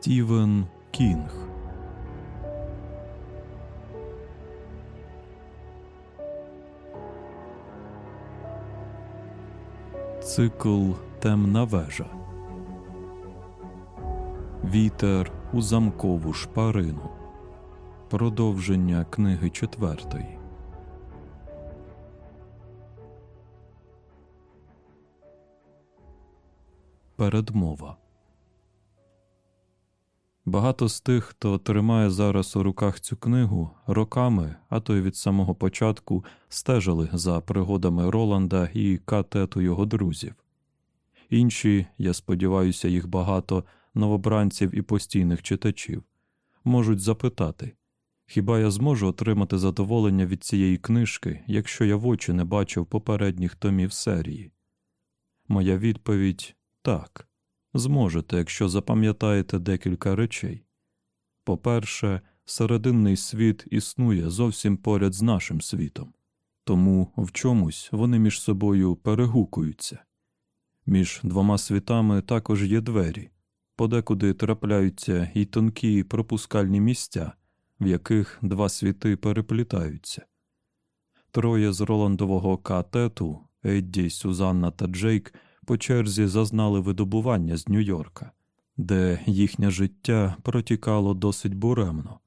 Стівен Кінг. Цикл Темна вежа. Вітер у замкову шпарину. Продовження книги четвертої. Передмова. Багато з тих, хто тримає зараз у руках цю книгу, роками, а то й від самого початку, стежили за пригодами Роланда і катету його друзів. Інші, я сподіваюся, їх багато новобранців і постійних читачів, можуть запитати хіба я зможу отримати задоволення від цієї книжки, якщо я в очі не бачив попередніх томів серії? Моя відповідь так. Зможете, якщо запам'ятаєте декілька речей. По-перше, серединний світ існує зовсім поряд з нашим світом, тому в чомусь вони між собою перегукуються. Між двома світами також є двері, подекуди трапляються і тонкі пропускальні місця, в яких два світи переплітаються. Троє з Роландового катету Едді, Сюзанна та Джейк по черзі зазнали видобування з Нью-Йорка, де їхнє життя протікало досить буремно,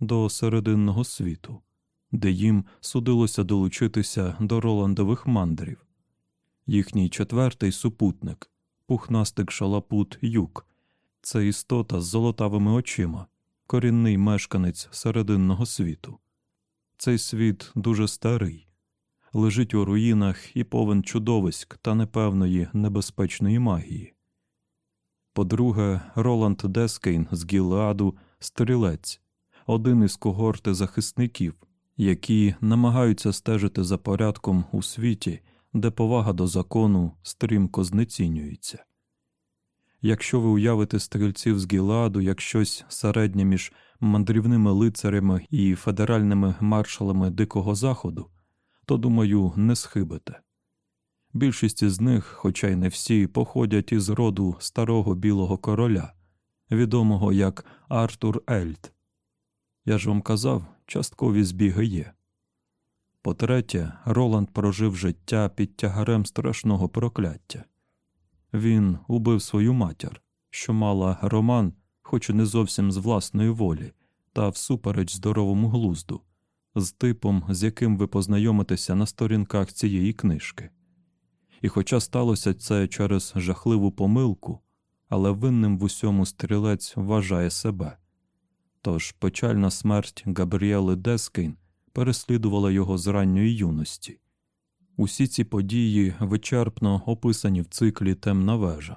до серединного світу, де їм судилося долучитися до Роландових мандрів. Їхній четвертий супутник, пухнастик шалапут Юк, це істота з золотавими очима, корінний мешканець серединного світу. Цей світ дуже старий лежить у руїнах і повен чудовиськ та непевної небезпечної магії. По-друге, Роланд Дескейн з Гілеаду стрілець, один із когорти захисників, які намагаються стежити за порядком у світі, де повага до закону стрімко знецінюється. Якщо ви уявите стрільців з Гіладу як щось середнє між мандрівними лицарями і федеральними маршалами Дикого Заходу, то, думаю, не схибите. Більшість із них, хоча й не всі, походять із роду старого білого короля, відомого як Артур Ельд. Я ж вам казав, часткові збіги є. По-третє, Роланд прожив життя під тягарем страшного прокляття. Він убив свою матір, що мала роман, хоч і не зовсім з власної волі, та всупереч здоровому глузду з типом, з яким ви познайомитеся на сторінках цієї книжки. І хоча сталося це через жахливу помилку, але винним в усьому стрілець вважає себе. Тож печальна смерть Габріели Дескейн переслідувала його з ранньої юності. Усі ці події вичерпно описані в циклі Темна вежа.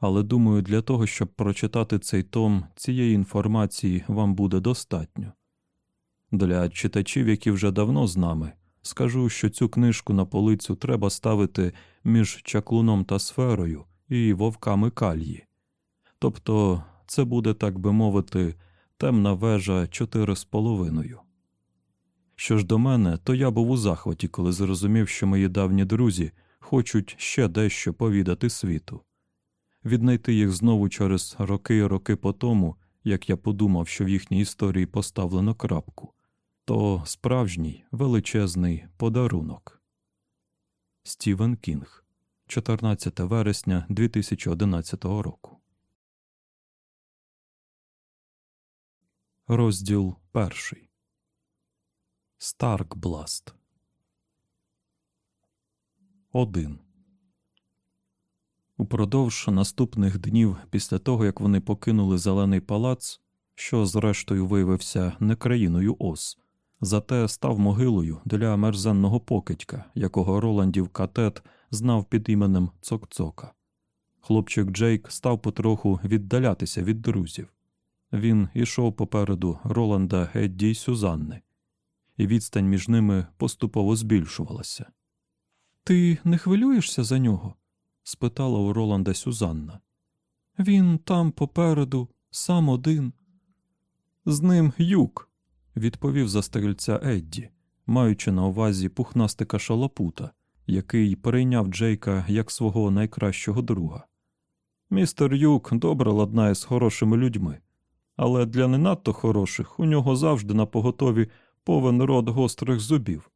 Але думаю, для того, щоб прочитати цей том, цієї інформації вам буде достатньо. Для читачів, які вже давно з нами, скажу, що цю книжку на полицю треба ставити між чаклуном та сферою і вовками кальї. Тобто це буде, так би мовити, темна вежа чотири з половиною. Що ж до мене, то я був у захваті, коли зрозумів, що мої давні друзі хочуть ще дещо повідати світу. Віднайти їх знову через роки і роки по тому, як я подумав, що в їхній історії поставлено крапку то справжній величезний подарунок. Стівен Кінг, 14 вересня 2011 року. Розділ перший Старкбласт. Один Упродовж наступних днів після того, як вони покинули зелений палац, що зрештою виявився не країною ос, зате став могилою для мерзенного покидька, якого Роландів катет знав під іменем Цокцока. Хлопчик Джейк став потроху віддалятися від друзів. Він ішов попереду Роланда Едді й Сюзанни, і відстань між ними поступово збільшувалася. Ти не хвилюєшся за нього? спитала у Роланда Сюзанна. Він там попереду, сам один. З ним юк, відповів за стрільця Едді, маючи на увазі пухнастика шалопута, який перейняв Джейка як свого найкращого друга. Містер Юк добре ладнає з хорошими людьми, але для не надто хороших у нього завжди на поготові повен рот гострих зубів.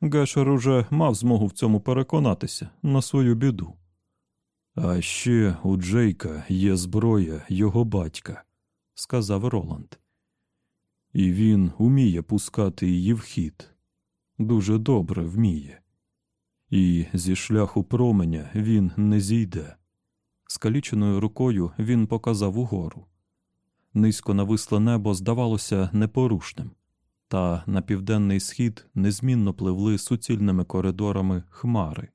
Гешер уже мав змогу в цьому переконатися на свою біду. А ще у Джейка є зброя його батька, сказав Роланд. І він уміє пускати її в хід. Дуже добре вміє. І зі шляху променя він не зійде. Скаліченою рукою він показав угору. Низько нависле небо здавалося непорушним, та на південний схід незмінно пливли суцільними коридорами хмари,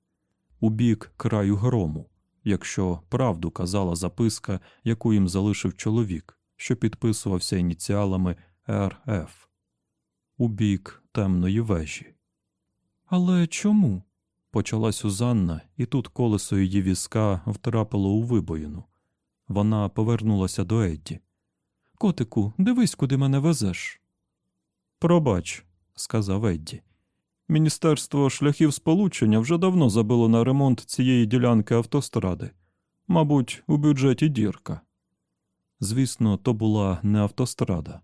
у бік краю грому, якщо правду казала записка, яку їм залишив чоловік, що підписувався ініціалами РФ, у бік темної вежі. Але чому? почала Сюзанна, і тут колесо її візка втрапило у вибоїну. Вона повернулася до Едді. Котику, дивись, куди мене везеш. Пробач, сказав Едді. Міністерство шляхів сполучення вже давно забило на ремонт цієї ділянки автостради. Мабуть, у бюджеті дірка. Звісно, то була не автострада,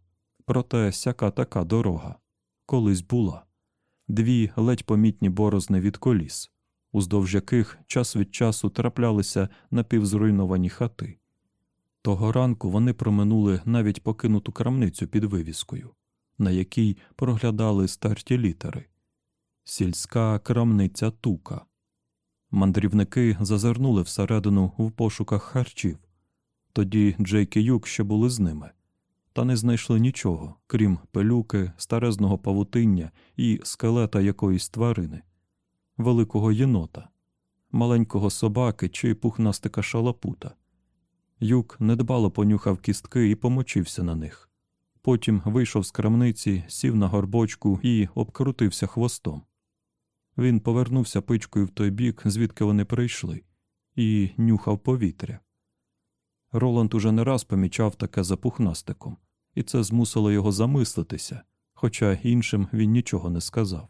проте сяка така дорога. Колись була дві ледь помітні борозни від коліс, уздовж яких час від часу траплялися напівзруйновані хати. Того ранку вони проминули навіть покинуту крамницю під вивіскою, на якій проглядали старті літери Сільська крамниця тука. Мандрівники зазирнули всередину в пошуках харчів. Тоді Джейк і Юк ще були з ними, та не знайшли нічого, крім пилюки, старезного павутиння і скелета якоїсь тварини, великого єнота, маленького собаки чи пухнастика шалапута. Юк недбало понюхав кістки і помочився на них. Потім вийшов з крамниці, сів на горбочку і обкрутився хвостом. Він повернувся пичкою в той бік, звідки вони прийшли, і нюхав повітря. Роланд уже не раз помічав таке за пухнастиком, і це змусило його замислитися, хоча іншим він нічого не сказав.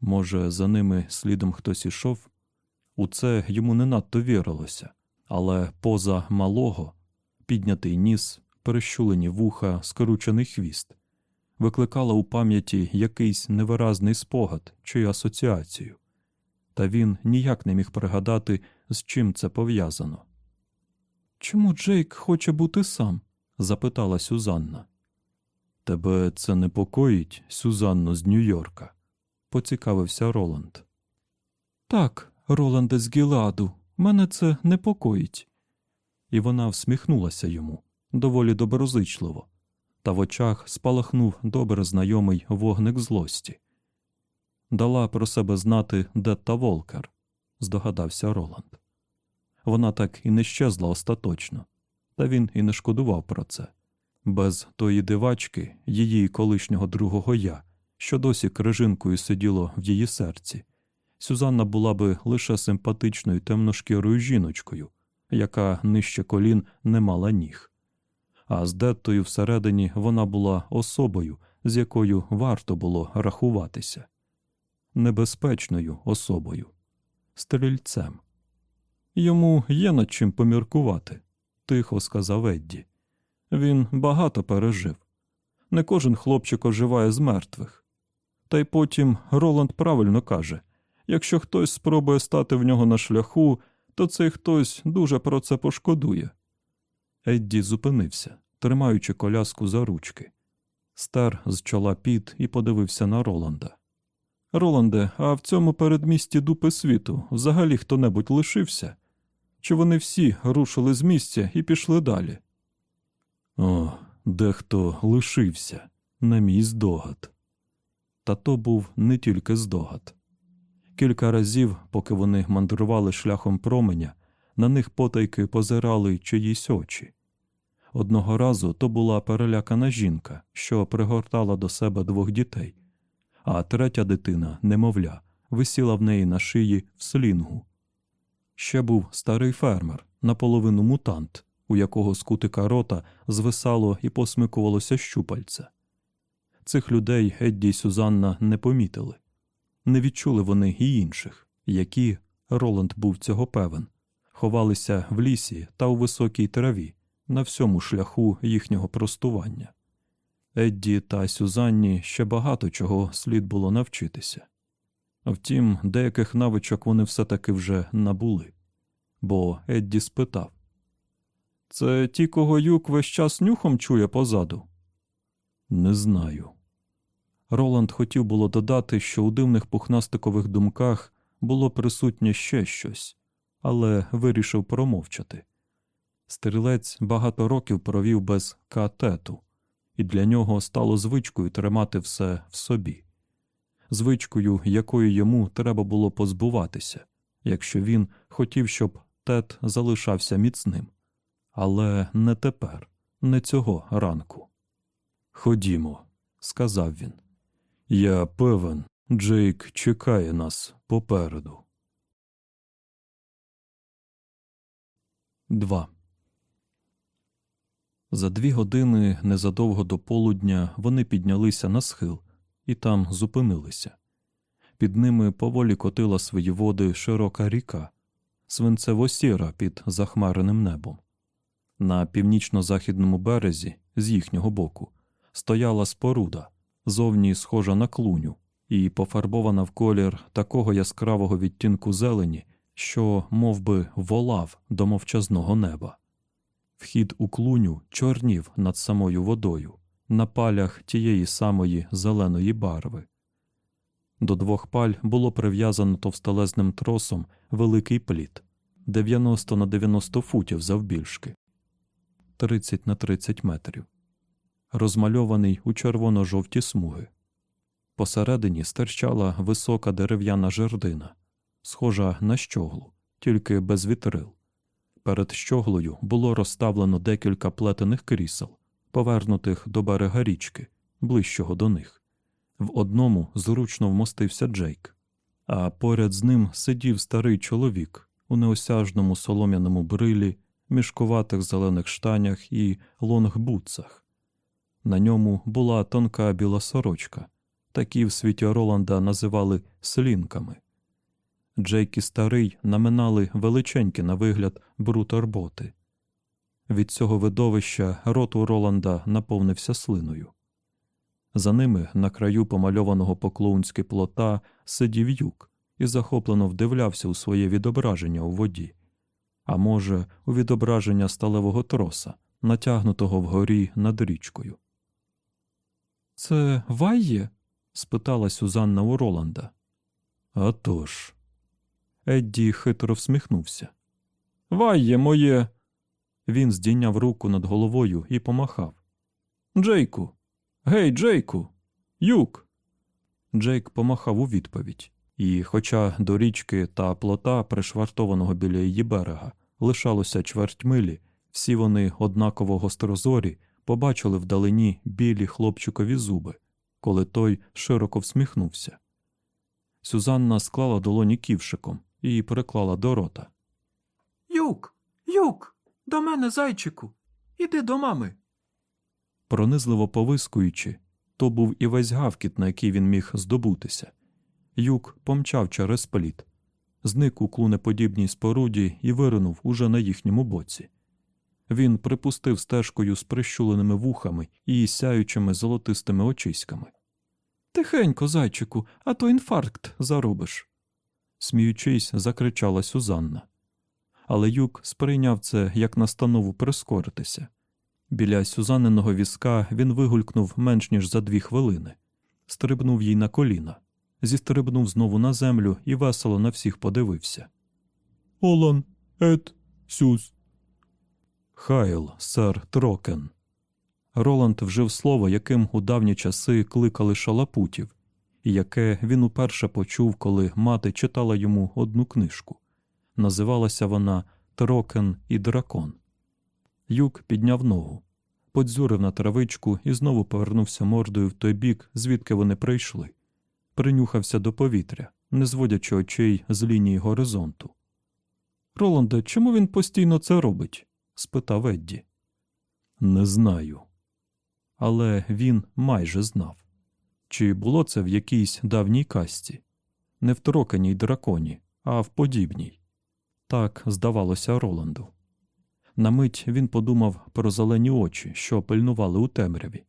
Може, за ними слідом хтось ішов? У це йому не надто вірилося, але поза малого піднятий ніс, перещулені вуха, скручений хвіст, викликала у пам'яті якийсь невиразний спогад чи асоціацію, та він ніяк не міг пригадати, з чим це пов'язано. Чому Джейк хоче бути сам? Запитала Сюзанна. Тебе це непокоїть, Сюзанно з Нью-Йорка? поцікавився Роланд. Так, Роланде з Гіладу, мене це непокоїть. І вона всміхнулася йому доволі доброзичливо, та в очах спалахнув добре знайомий вогник злості. Дала про себе знати Детта Волкер, здогадався Роланд. Вона так і не щезла остаточно, та він і не шкодував про це. Без тої дивачки, її колишнього другого я, що досі крижинкою сиділо в її серці, Сюзанна була би лише симпатичною темношкірою жіночкою, яка нижче колін не мала ніг. А з Деттою всередині вона була особою, з якою варто було рахуватися, небезпечною особою, стрільцем. Йому є над чим поміркувати, тихо сказав Едді. Він багато пережив. Не кожен хлопчик оживає з мертвих. Та й потім Роланд правильно каже якщо хтось спробує стати в нього на шляху, то цей хтось дуже про це пошкодує. Едді зупинився, тримаючи коляску за ручки. Стар з чола піт і подивився на Роланда. Роланде, а в цьому передмісті дупи світу взагалі хто небудь лишився? Чи вони всі рушили з місця і пішли далі? О, дехто лишився, на мій здогад. Та то був не тільки здогад. Кілька разів, поки вони мандрували шляхом променя, на них потайки позирали чиїсь очі. Одного разу то була перелякана жінка, що пригортала до себе двох дітей, а третя дитина, немовля, висіла в неї на шиї в слінгу. Ще був старий фермер, наполовину мутант, у якого з кутика рота звисало і посмикувалося щупальце. Цих людей Едді й Сюзанна не помітили. Не відчули вони і інших, які Роланд був цього певен, ховалися в лісі та у високій траві на всьому шляху їхнього простування. Едді та Сюзанні ще багато чого слід було навчитися. Втім, деяких навичок вони все таки вже набули, бо Едді спитав Це ті, кого юк весь час нюхом чує позаду? Не знаю. Роланд хотів було додати, що у дивних пухнастикових думках було присутнє ще щось, але вирішив промовчати. Стрілець багато років провів без катету, і для нього стало звичкою тримати все в собі, звичкою, якою йому треба було позбуватися, якщо він хотів, щоб тет залишався міцним. Але не тепер, не цього ранку. Ходімо, сказав він. Я певен, Джейк чекає нас попереду. 2. За дві години незадовго до полудня вони піднялися на схил і там зупинилися. Під ними поволі котила свої води широка ріка, свинцево сіра під захмареним небом. На північно-західному березі, з їхнього боку, стояла споруда, зовні схожа на клуню, і пофарбована в колір такого яскравого відтінку зелені, що мов би, волав до мовчазного неба. Вхід у клуню чорнів над самою водою, на палях тієї самої зеленої барви. До двох паль було прив'язано товстелезним тросом великий плід 90 на 90 футів завбільшки, 30 на 30 метрів, розмальований у червоно-жовті смуги. Посередині стирчала висока дерев'яна жердина, схожа на щоглу, тільки без вітрил. Перед щоглою було розставлено декілька плетених крісел, повернутих до берега річки, ближчого до них. В одному зручно вмостився Джейк, а поряд з ним сидів старий чоловік у неосяжному солом'яному брилі, мішкуватих зелених штанях і лонгбутсах. На ньому була тонка біла сорочка, такі в світі Роланда називали слінками. Джейк і старий наминали величенькі на вигляд бруторботи. Від цього видовища рот у Роланда наповнився слиною. За ними, на краю помальованого поклоунськи плота, сидів юк і захоплено вдивлявся у своє відображення у воді, а може, у відображення сталевого троса, натягнутого вгорі над річкою. Це вайє? спитала Сюзанна у Роланда. «А тож». Едді хитро всміхнувся. Вайє моє. Він здійняв руку над головою і помахав. Джейку. Гей, Джейку. Юк. Джейк помахав у відповідь, і, хоча до річки та плота, пришвартованого біля її берега, лишалося чверть милі, всі вони однаково гострозорі побачили вдалині білі хлопчикові зуби, коли той широко всміхнувся. Сюзанна склала долоні ківшиком і приклала до рота. Юк, юк, до мене, зайчику, іди до мами. Пронизливо повискуючи, то був і весь гавкіт, на який він міг здобутися. Юк помчав через пліт, зник у клунеподібній споруді і виринув уже на їхньому боці. Він припустив стежкою з прищуленими вухами і сяючими золотистими очиськами. Тихенько, зайчику, а то інфаркт заробиш. Сміючись, закричала Сюзанна. Але юк сприйняв це як настанову прискоритися. Біля Сюзанниного візка він вигулькнув менш ніж за дві хвилини, стрибнув їй на коліна, зістрибнув знову на землю і весело на всіх подивився. Олан, Ед, Сюз. Хайл, сер Трокен. Роланд вжив слово, яким у давні часи кликали шалапутів, і яке він уперше почув, коли мати читала йому одну книжку. Називалася вона Трокен і дракон. Юк підняв ногу, подзюрив на травичку і знову повернувся мордою в той бік, звідки вони прийшли. Принюхався до повітря, не зводячи очей з лінії горизонту. Роланде, чому він постійно це робить? спитав Едді. Не знаю. Але він майже знав. Чи було це в якійсь давній касті, не в троканій драконі, а в подібній. Так здавалося Роланду. На мить він подумав про зелені очі, що пильнували у темряві,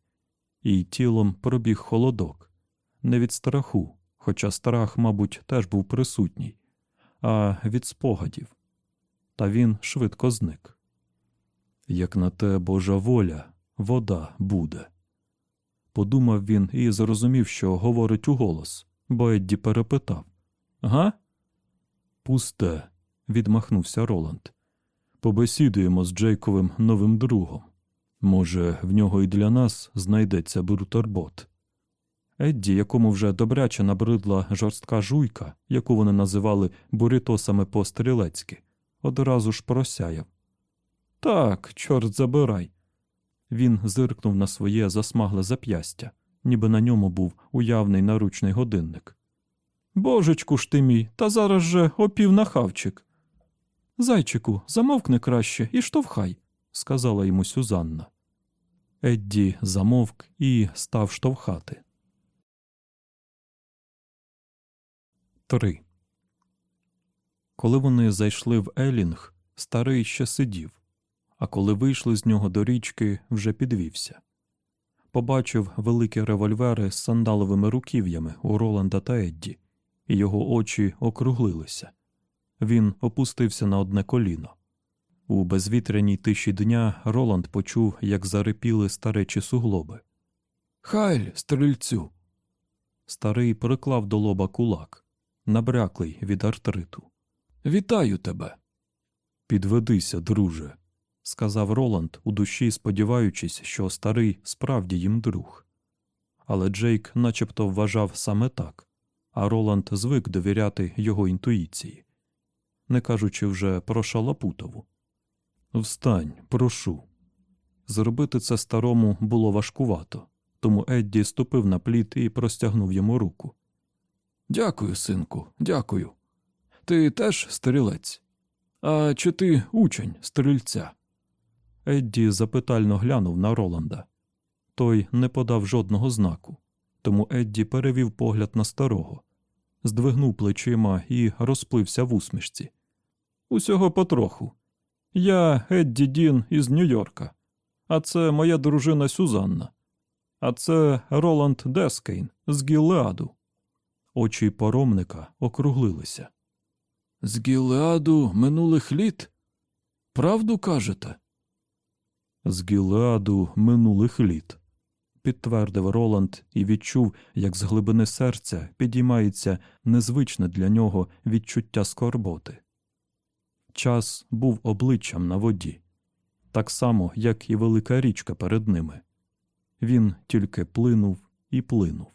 і тілом пробіг холодок, не від страху, хоча страх, мабуть, теж був присутній, а від спогадів. Та він швидко зник. Як на те Божа воля, вода буде. Подумав він і зрозумів, що говорить уголос, бо Едді перепитав Га? Пусте, відмахнувся Роланд. Побесідуємо з Джейковим новим другом. Може, в нього і для нас знайдеться бутерброд. Едді, якому вже добряче набридла жорстка жуйка, яку вони називали бурітосами по стрілецьки, одразу ж просяяв. Так, чорт забирай. Він зиркнув на своє засмагле зап'ястя, ніби на ньому був уявний наручний годинник. Божечку ж ти мій, та зараз же опів на хавчик. Зайчику, замовкни краще і штовхай, сказала йому Сюзанна. Едді замовк і став штовхати. 3. Коли вони зайшли в Елінг, старий ще сидів, а коли вийшли з нього до річки, вже підвівся. Побачив великі револьвери з сандаловими руків'ями у Роланда та Едді, і його очі округлилися. Він опустився на одне коліно. У безвітряній тиші дня Роланд почув, як зарипіли старечі суглоби. Хайль, стрільцю. Старий приклав до лоба кулак, набряклий від артриту. Вітаю тебе. Підведися, друже, сказав Роланд у душі, сподіваючись, що старий справді їм друг. Але Джейк начебто вважав саме так, а Роланд звик довіряти його інтуїції, не кажучи вже про Шалапутову. Встань, прошу. Зробити це старому було важкувато, тому Едді ступив на пліт і простягнув йому руку. Дякую, синку, дякую. Ти теж стрілець? А чи ти учень стрільця? Едді запитально глянув на Роланда. Той не подав жодного знаку, тому Едді перевів погляд на старого, здвигнув плечима і розплився в усмішці. Усього потроху. Я Едді Дін із Нью-Йорка, а це моя дружина Сюзанна, а це Роланд Дескейн з Гілеаду. Очі поромника округлилися. З Гілеаду минулих літ? Правду кажете? З Гілеаду минулих літ, підтвердив Роланд і відчув, як з глибини серця підіймається незвичне для нього відчуття скорботи. Час був обличчям на воді, так само, як і велика річка перед ними. Він тільки плинув і плинув.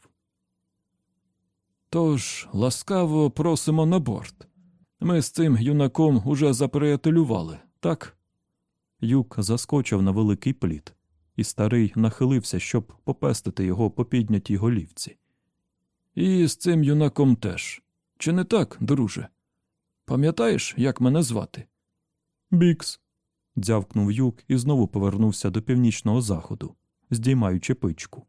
Тож ласкаво просимо на борт. Ми з цим юнаком уже заприятелювали, так? Юк заскочив на великий плід, і старий нахилився, щоб попестити його по піднятій голівці. І з цим юнаком теж. Чи не так, друже? Пам'ятаєш, як мене звати? Бікс. дзявкнув юк і знову повернувся до північного заходу, здіймаючи пичку.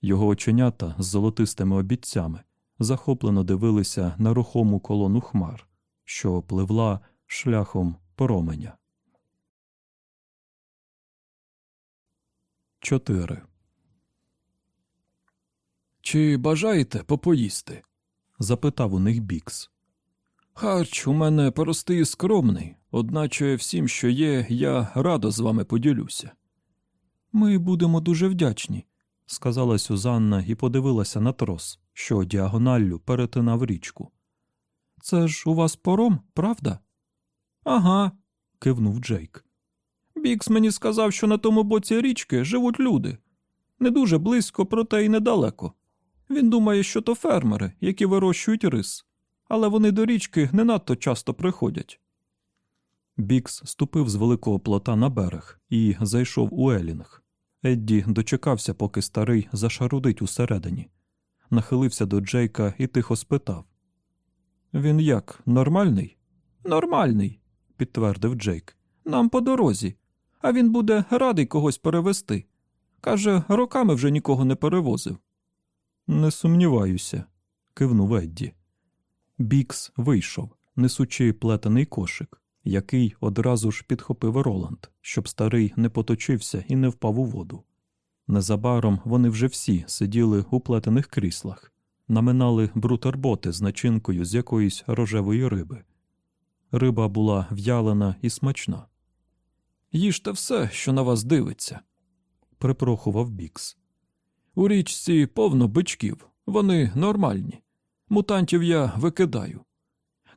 Його оченята з золотистими обіцями захоплено дивилися на рухому колону хмар, що пливла шляхом променя. 4. Чи бажаєте попоїсти? запитав у них Бікс. Харч у мене простий і скромний, одначе всім, що є, я радо з вами поділюся. Ми будемо дуже вдячні, сказала Сюзанна і подивилася на трос, що діагоналлю перетинав річку. Це ж у вас пором, правда? Ага, кивнув Джейк. Бікс мені сказав, що на тому боці річки живуть люди. Не дуже близько, проте й недалеко. Він думає, що то фермери, які вирощують рис, але вони до річки не надто часто приходять. Бікс ступив з великого плота на берег і зайшов у Елінг. Едді дочекався, поки старий зашарудить усередині, нахилився до Джейка і тихо спитав Він як, нормальний? Нормальний, підтвердив Джейк. Нам по дорозі, а він буде радий когось перевести. Каже, роками вже нікого не перевозив. Не сумніваюся, кивнув Едді. Бікс вийшов, несучи плетений кошик, який одразу ж підхопив Роланд, щоб старий не поточився і не впав у воду. Незабаром вони вже всі сиділи у плетених кріслах, наминали брутерботи з начинкою з якоїсь рожевої риби. Риба була в'ялена і смачна. Їжте все, що на вас дивиться, припрохував Бікс. У річці повно бичків, вони нормальні. Мутантів я викидаю.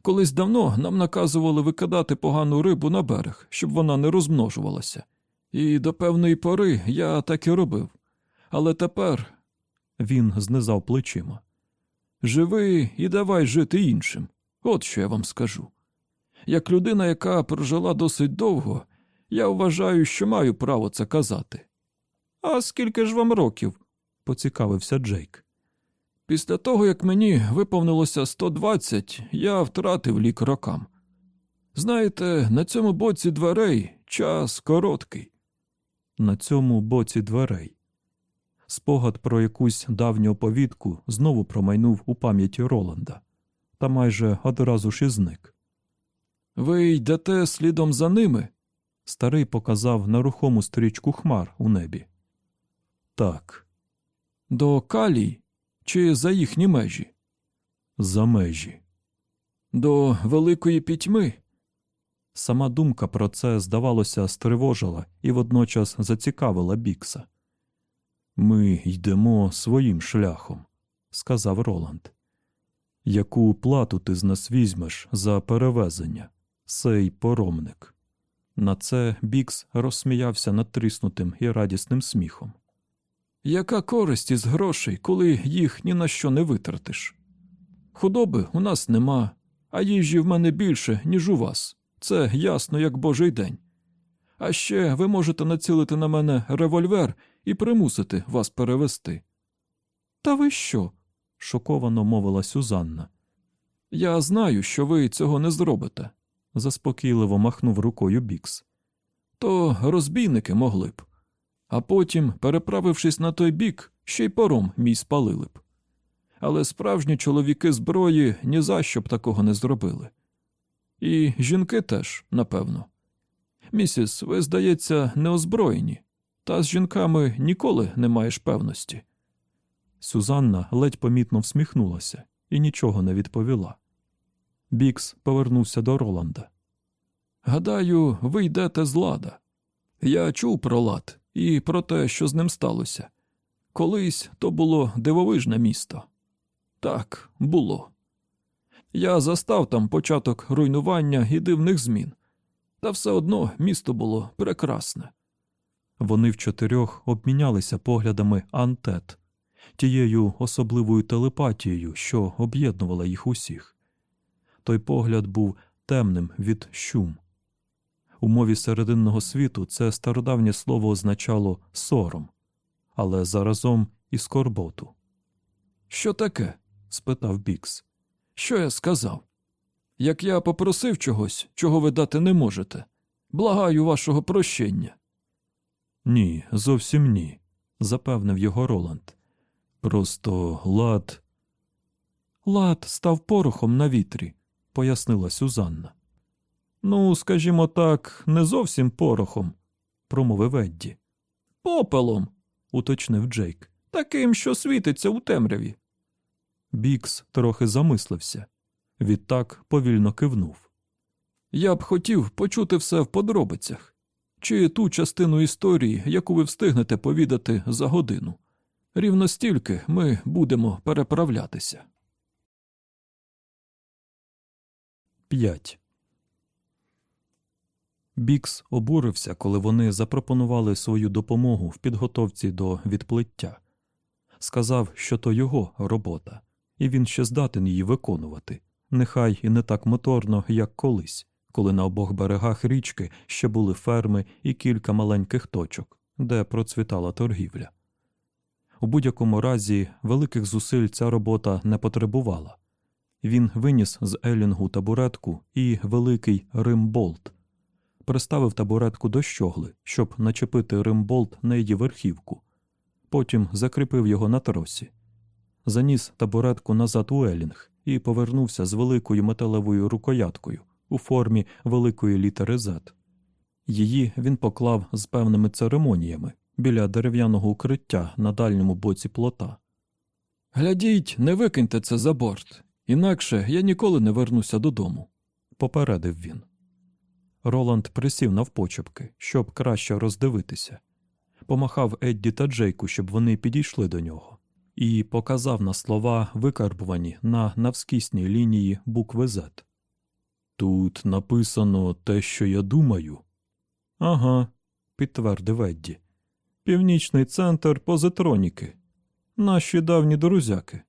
Колись давно нам наказували викидати погану рибу на берег, щоб вона не розмножувалася. І до певної пори я так і робив. Але тепер він знизав плечима. Живи і давай жити іншим. От що я вам скажу. Як людина, яка прожила досить довго, я вважаю, що маю право це казати. А скільки ж вам років? поцікавився Джейк. Після того, як мені виповнилося 120, я втратив лік рокам. Знаєте, на цьому боці дверей час короткий. На цьому боці дверей. Спогад про якусь давню оповідку знову промайнув у пам'яті Роланда, та майже одразу ж і зник. Ви йдете слідом за ними? Старий показав на рухому стрічку хмар у небі. Так. До Калій чи за їхні межі? За межі. До Великої пітьми. Сама думка про це, здавалося, стривожила і водночас зацікавила Бікса. Ми йдемо своїм шляхом, сказав Роланд. Яку плату ти з нас візьмеш за перевезення, сей поромник? На це Бікс розсміявся надтріснутим і радісним сміхом. Яка користь із грошей, коли їх ні на що не витратиш? Худоби у нас нема, а їжі в мене більше, ніж у вас. Це ясно, як божий день. А ще ви можете націлити на мене револьвер і примусити вас перевезти. Та ви що? шоковано мовила Сюзанна. Я знаю, що ви цього не зробите, заспокійливо махнув рукою Бікс. То розбійники могли б. А потім, переправившись на той бік, ще й пором мій спалили б. Але справжні чоловіки зброї ні за що б такого не зробили. І жінки теж, напевно. Місіс, ви, здається, неозброєні, та з жінками ніколи не маєш певності. Сюзанна ледь помітно всміхнулася і нічого не відповіла. Бікс повернувся до Роланда. Гадаю, ви йдете з лада. Я чув про лад і про те, що з ним сталося. Колись то було дивовижне місто. Так, було. Я застав там початок руйнування і дивних змін, та все одно місто було прекрасне. Вони в чотирьох обмінялися поглядами антет, тією особливою телепатією, що об'єднувала їх усіх. Той погляд був темним від щум. У мові серединного світу це стародавнє слово означало сором, але заразом і скорботу. Що таке? спитав Бікс. Що я сказав? Як я попросив чогось, чого ви дати не можете, благаю вашого прощення. Ні, зовсім ні, запевнив його Роланд. Просто лад. Лад став порохом на вітрі, пояснила Сюзанна. Ну, скажімо так, не зовсім порохом, промовив Едді. Попелом, уточнив Джейк, таким, що світиться у темряві. Бікс трохи замислився, відтак повільно кивнув. Я б хотів почути все в подробицях, чи ту частину історії, яку ви встигнете повідати за годину. Рівно стільки ми будемо переправлятися. 5. Бікс обурився, коли вони запропонували свою допомогу в підготовці до відплиття. Сказав, що то його робота, і він ще здатен її виконувати, нехай і не так моторно, як колись, коли на обох берегах річки ще були ферми і кілька маленьких точок, де процвітала торгівля. У будь-якому разі великих зусиль ця робота не потребувала. Він виніс з Елінгу табуретку і великий римболт, приставив табуретку до щогли, щоб начепити римболт на її верхівку, потім закріпив його на тросі, заніс табуретку назад у Елінг і повернувся з великою металевою рукояткою, у формі великої літери Z. Її він поклав з певними церемоніями біля дерев'яного укриття на дальньому боці плота. Глядіть, не викиньте це за борт, інакше я ніколи не вернуся додому, попередив він. Роланд присів навпочепки, щоб краще роздивитися, помахав Едді та Джейку, щоб вони підійшли до нього, і показав на слова, викарбувані на навскісній лінії букви Z. Тут написано те, що я думаю. Ага, підтвердив Едді. Північний центр позитроніки. Наші давні друзяки.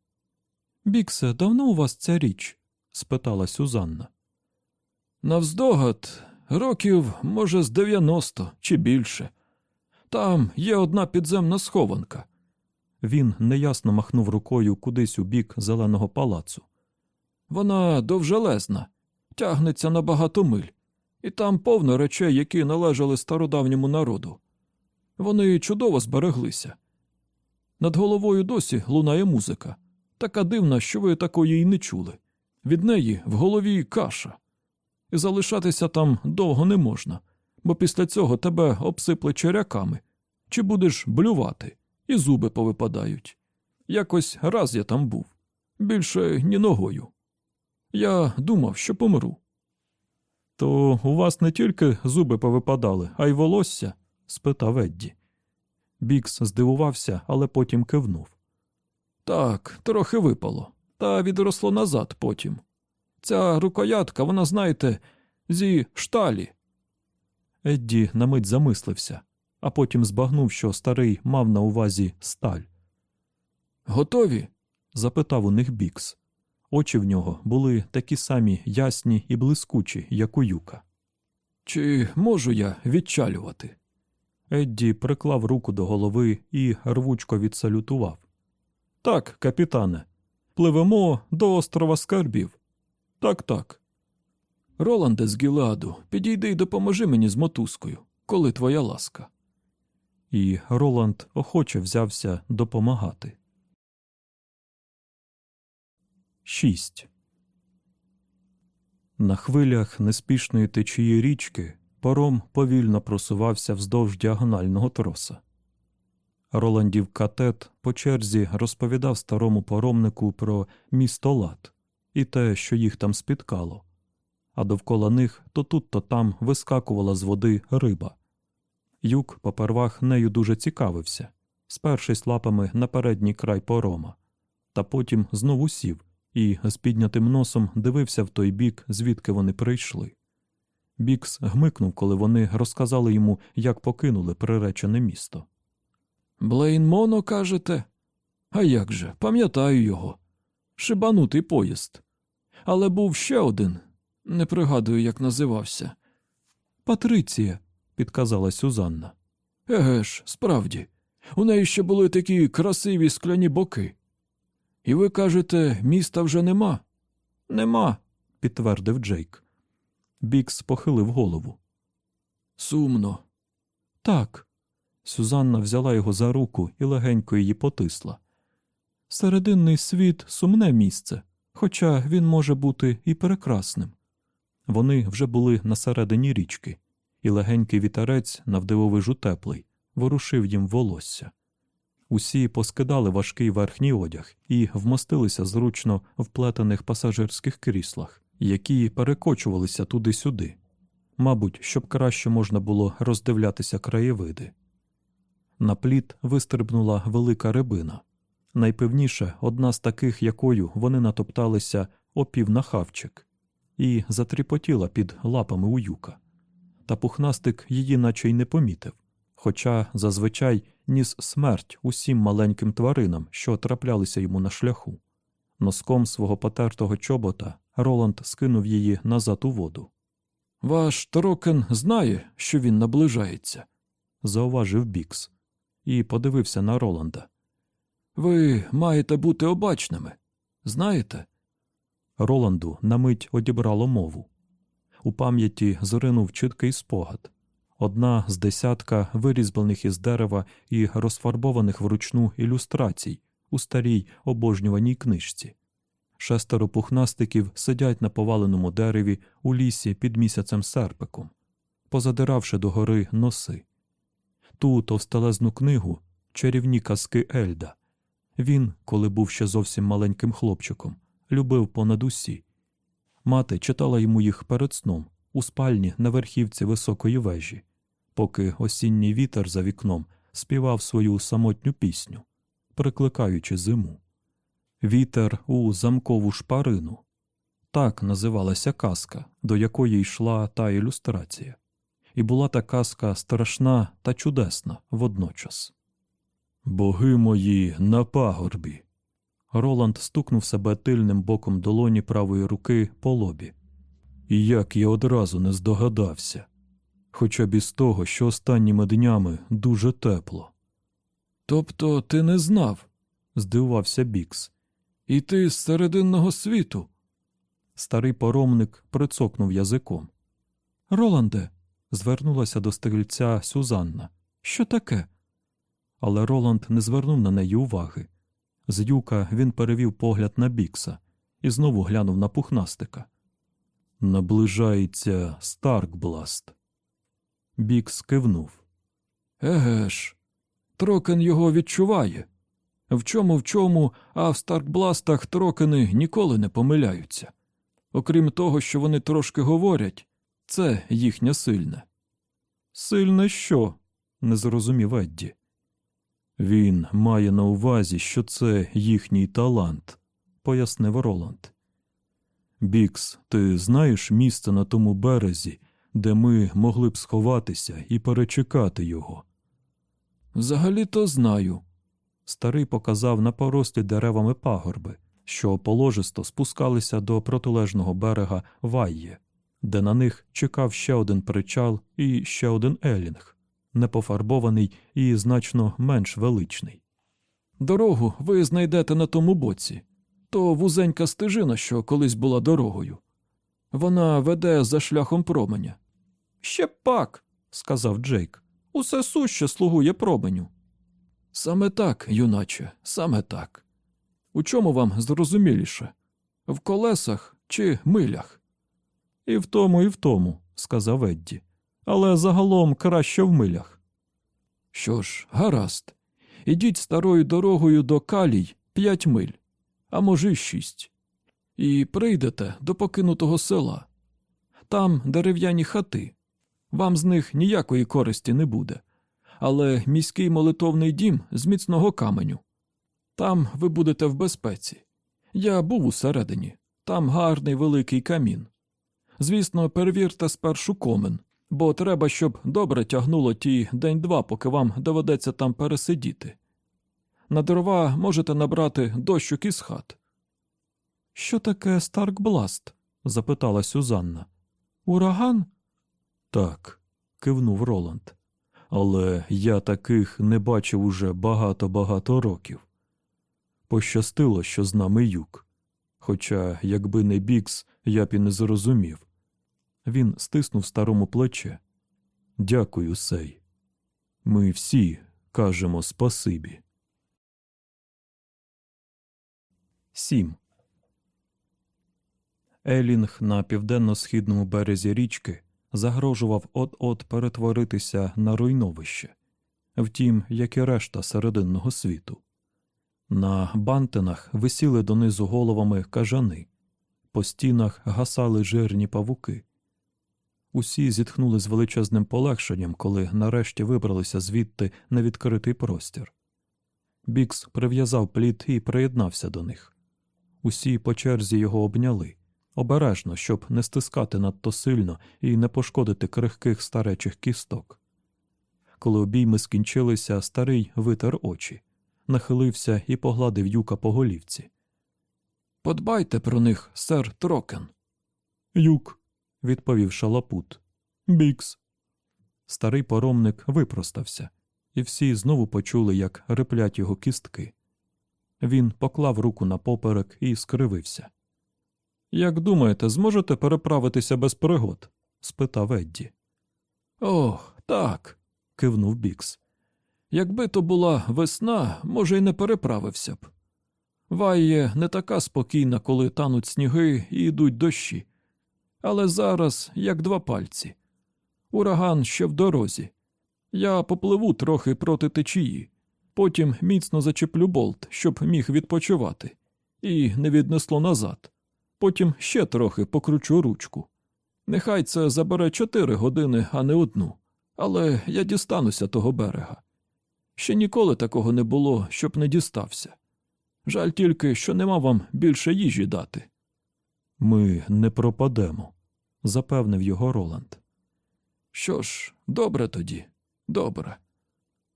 Біксе, давно у вас ця річ? спитала Сюзанна. Навздогад, років, може, з 90 чи більше. Там є одна підземна схованка. Він неясно махнув рукою кудись у бік зеленого палацу. Вона довжелезна, тягнеться на багато миль, і там повно речей, які належали стародавньому народу. Вони чудово збереглися. Над головою досі лунає музика, така дивна, що ви такої й не чули. Від неї в голові каша. І залишатися там довго не можна, бо після цього тебе обсипле черяками, чи будеш блювати, і зуби повипадають. Якось раз я там був, більше ні ногою. Я думав, що помру. То у вас не тільки зуби повипадали, а й волосся? спитав Едді. Бікс здивувався, але потім кивнув. Так, трохи випало, та відросло назад потім. Ця рукоятка, вона, знаєте, зі шталі. Едді на мить замислився, а потім збагнув, що старий мав на увазі сталь. Готові? запитав у них Бікс. Очі в нього були такі самі ясні і блискучі, як у юка. Чи можу я відчалювати? Едді приклав руку до голови і рвучко відсалютував. Так, капітане, пливемо до острова Скарбів. Так, так. Роланде з Гіладу, підійди й допоможи мені з мотузкою, коли твоя ласка. І Роланд охоче взявся допомагати. 6. На хвилях неспішної течії річки паром повільно просувався вздовж діагонального троса. Роландів катет по черзі розповідав старому паромнику про місто Лад і те, що їх там спіткало, а довкола них то тут, то там вискакувала з води риба. Юк попервах нею дуже цікавився, спершись лапами на передній край порома, та потім знову сів і з піднятим носом дивився в той бік, звідки вони прийшли. Бікс гмикнув, коли вони розказали йому, як покинули приречене місто. Блейн Моно, кажете? А як же, пам'ятаю його. Шибанутий поїзд. Але був ще один, не пригадую, як називався. Патриція, підказала Сюзанна. Еге ж, справді, у неї ще були такі красиві скляні боки. І ви кажете, міста вже нема? Нема, підтвердив Джейк. Бікс похилив голову. Сумно. Так. Сюзанна взяла його за руку і легенько її потисла. Серединний світ сумне місце, хоча він може бути і прекрасним. Вони вже були на середині річки, і легенький вітерець, навдивовижу теплий, ворушив їм волосся. Усі поскидали важкий верхній одяг і вмостилися зручно в плетених пасажирських кріслах, які перекочувалися туди-сюди, мабуть, щоб краще можна було роздивлятися краєвиди. На пліт вистрибнула велика рибина. Найпевніше одна з таких, якою вони натопталися опів на хавчик, і затріпотіла під лапами у юка. Та пухнастик її наче й не помітив, хоча зазвичай ніс смерть усім маленьким тваринам, що траплялися йому на шляху. Носком свого потертого чобота Роланд скинув її назад у воду. Ваш Трокен знає, що він наближається, зауважив Бікс, і подивився на Роланда. Ви маєте бути обачними, знаєте? Роланду на мить одібрало мову. У пам'яті зринув чіткий спогад одна з десятка вирізблених із дерева і розфарбованих вручну ілюстрацій у старій обожнюваній книжці. Шестеро пухнастиків сидять на поваленому дереві у лісі під місяцем серпиком, позадиравши догори носи. Ту товстелезну книгу чарівні казки Ельда. Він, коли був ще зовсім маленьким хлопчиком, любив понад усі. Мати читала йому їх перед сном у спальні на верхівці високої вежі, поки осінній вітер за вікном співав свою самотню пісню, прикликаючи зиму. Вітер у замкову шпарину. Так називалася казка, до якої йшла та ілюстрація. І була та казка страшна та чудесна водночас. Боги мої на пагорбі. Роланд стукнув себе тильним боком долоні правої руки по лобі. І як я одразу не здогадався, хоча б із того, що останніми днями дуже тепло. Тобто ти не знав? здивувався Бікс. І ти з серединного світу. Старий поромник прицокнув язиком. Роланде, звернулася до стрільця Сюзанна. Що таке? Але Роланд не звернув на неї уваги. З юка він перевів погляд на Бікса і знову глянув на пухнастика. Наближається Старкбласт. Бікс кивнув. Еге ж, Трокен його відчуває. В чому в чому, а в Старкбластах трокени ніколи не помиляються. Окрім того, що вони трошки говорять, це їхнє сильне. Сильне що? не зрозумів Едді. Він має на увазі, що це їхній талант, пояснив Роланд. Бікс, ти знаєш місце на тому березі, де ми могли б сховатися і перечекати його? Взагалі то знаю. Старий показав на порослі деревами пагорби, що положисто спускалися до протилежного берега Вайє, де на них чекав ще один причал і ще один елінг, непофарбований і значно менш величний. Дорогу ви знайдете на тому боці. То вузенька стежина, що колись була дорогою. Вона веде за шляхом променя. Ще пак, сказав Джейк. Усе суще слугує променю. Саме так, юначе, саме так. У чому вам зрозуміліше? В колесах чи милях? І в тому, і в тому, сказав Едді. Але загалом краще в милях. Що ж, гаразд. Ідіть старою дорогою до калій п'ять миль, а може, шість. І прийдете до покинутого села. Там дерев'яні хати. Вам з них ніякої користі не буде але міський молитовний дім з міцного каменю. Там ви будете в безпеці. Я був усередині, там гарний великий камін. Звісно, перевірте спершу комен, бо треба, щоб добре тягнуло ті день-два, поки вам доведеться там пересидіти. На дрова можете набрати дощок із хат. Що таке Старкбласт? запитала Сюзанна. Ураган? Так, кивнув Роланд але я таких не бачив уже багато-багато років. Пощастило, що з нами юк. Хоча, якби не бікс, я б і не зрозумів. Він стиснув старому плече. Дякую, сей. Ми всі кажемо спасибі. Сім. Елінг на південно-східному березі річки загрожував от-от перетворитися на руйновище, втім, як і решта серединного світу. На бантинах висіли донизу головами кажани, по стінах гасали жирні павуки. Усі зітхнули з величезним полегшенням, коли нарешті вибралися звідти на відкритий простір. Бікс прив'язав плід і приєднався до них. Усі по черзі його обняли обережно, щоб не стискати надто сильно і не пошкодити крихких старечих кісток. Коли обійми скінчилися, старий витер очі, нахилився і погладив юка по голівці. Подбайте про них, сер Трокен. Юк, відповів шалапут. Бікс. Старий поромник випростався, і всі знову почули, як реплять його кістки. Він поклав руку на поперек і скривився. Як думаєте, зможете переправитися без пригод? спитав Едді. Ох, так, кивнув Бікс. Якби то була весна, може, й не переправився б. Вайє не така спокійна, коли тануть сніги і йдуть дощі. Але зараз як два пальці. Ураган ще в дорозі. Я попливу трохи проти течії, потім міцно зачеплю болт, щоб міг відпочивати, і не віднесло назад. Потім ще трохи покручу ручку. Нехай це забере чотири години, а не одну, але я дістануся того берега. Ще ніколи такого не було, щоб не дістався. Жаль тільки, що нема вам більше їжі дати. Ми не пропадемо, запевнив його Роланд. Що ж, добре тоді, добре.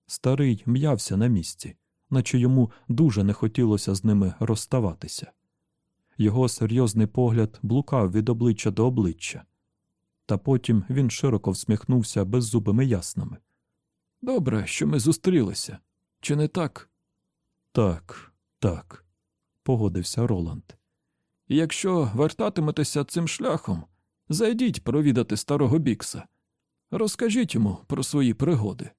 Старий м'явся на місці, наче йому дуже не хотілося з ними розставатися. Його серйозний погляд блукав від обличчя до обличчя, та потім він широко всміхнувся беззубими яснами. Добре, що ми зустрілися. Чи не так? Так, так, погодився Роланд. І якщо вертатиметеся цим шляхом, зайдіть провідати старого бікса. Розкажіть йому про свої пригоди.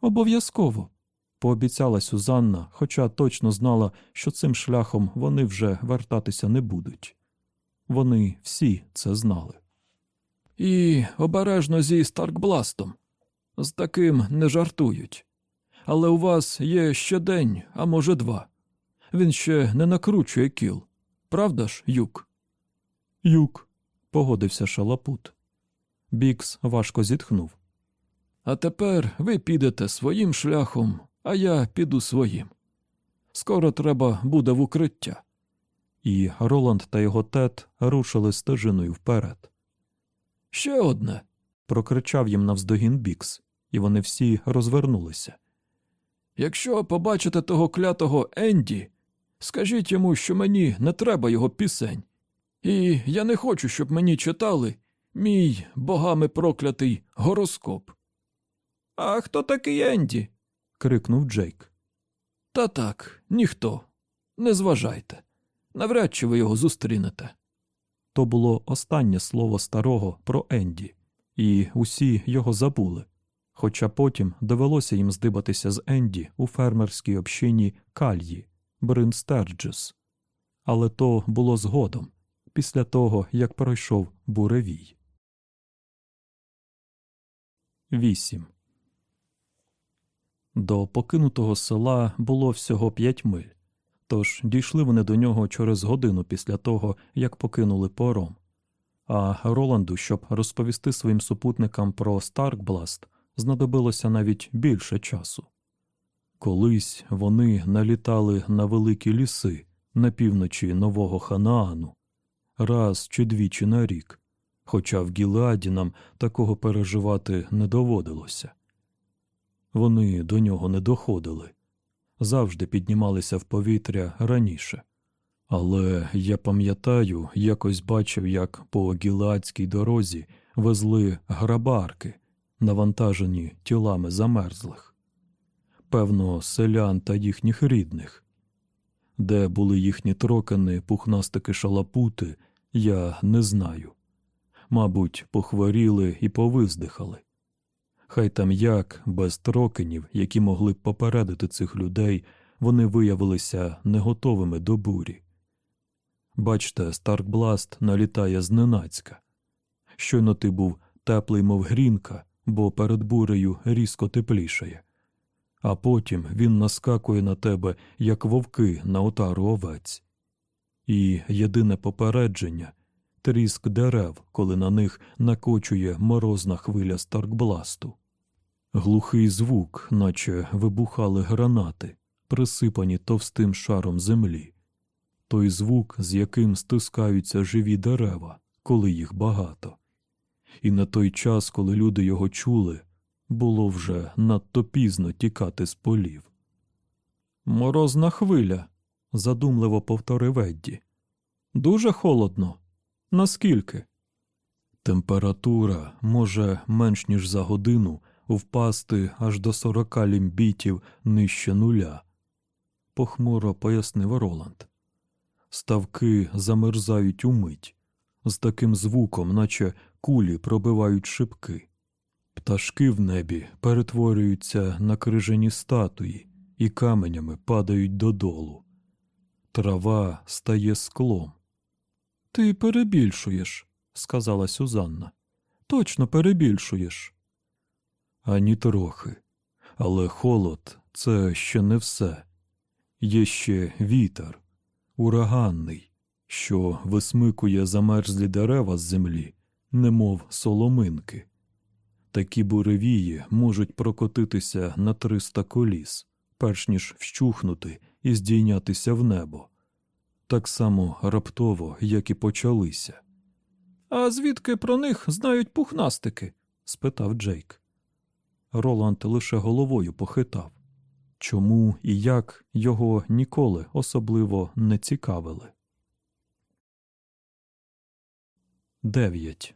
Обов'язково, пообіцяла Сюзанна, хоча точно знала, що цим шляхом вони вже вертатися не будуть. Вони всі це знали. І обережно зі Старкбластом. З таким не жартують. Але у вас є ще день, а може два. Він ще не накручує кіл. Правда ж, юк? Юк, погодився шалапут. Бікс важко зітхнув. А тепер ви підете своїм шляхом, а я піду своїм. Скоро треба буде в укриття. І Роланд та його тет рушили стежиною вперед. Ще одне. прокричав їм навздогін Бікс, і вони всі розвернулися. Якщо побачите того клятого Енді, скажіть йому, що мені не треба його пісень, і я не хочу, щоб мені читали мій богами проклятий гороскоп. А хто такий Енді? крикнув Джейк. Та так, ніхто. Не зважайте. Навряд чи ви його зустрінете. То було останнє слово старого про Енді, і усі його забули. Хоча потім довелося їм здибатися з Енді у фермерській общині Кальї, Бринстерджес. Але то було згодом, після того, як пройшов буревій. 8. До покинутого села було всього п'ять миль, тож дійшли вони до нього через годину після того, як покинули пором. А Роланду, щоб розповісти своїм супутникам про Старкбласт, знадобилося навіть більше часу. Колись вони налітали на великі ліси на півночі Нового Ханаану раз чи двічі на рік, хоча в Гіладі нам такого переживати не доводилося. Вони до нього не доходили, завжди піднімалися в повітря раніше. Але я пам'ятаю, якось бачив, як по гіладській дорозі везли грабарки, навантажені тілами замерзлих, певно, селян та їхніх рідних. Де були їхні трокани, пухнастики шалапути, я не знаю. Мабуть, похворіли і повиздихали. Хай там як, без троканів, які могли б попередити цих людей, вони виявилися не готовими до бурі. Бачте, Старкбласт налітає зненацька. Щойно ти був теплий, мов грінка, бо перед бурею різко теплішає, а потім він наскакує на тебе, як вовки на отару овець. І єдине попередження тріск дерев, коли на них накочує морозна хвиля Старкбласту. Глухий звук, наче вибухали гранати, присипані товстим шаром землі, той звук, з яким стискаються живі дерева, коли їх багато. І на той час, коли люди його чули, було вже надто пізно тікати з полів. Морозна хвиля, задумливо повторив Едді. Дуже холодно. Наскільки? Температура може менш ніж за годину впасти аж до сорока лімбітів нижче нуля, похмуро пояснив Роланд. Ставки замерзають умить, з таким звуком, наче кулі пробивають шибки. Пташки в небі перетворюються на крижані статуї і каменями падають додолу. Трава стає склом. Ти перебільшуєш, сказала Сюзанна. Точно перебільшуєш. Ані трохи. Але холод це ще не все. Є ще вітер, ураганний, що висмикує замерзлі дерева з землі, немов соломинки. Такі буревії можуть прокотитися на 300 коліс, перш ніж вщухнути і здійнятися в небо. Так само раптово, як і почалися. А звідки про них знають пухнастики? спитав Джейк. Роланд лише головою похитав. Чому і як його ніколи особливо не цікавили. 9.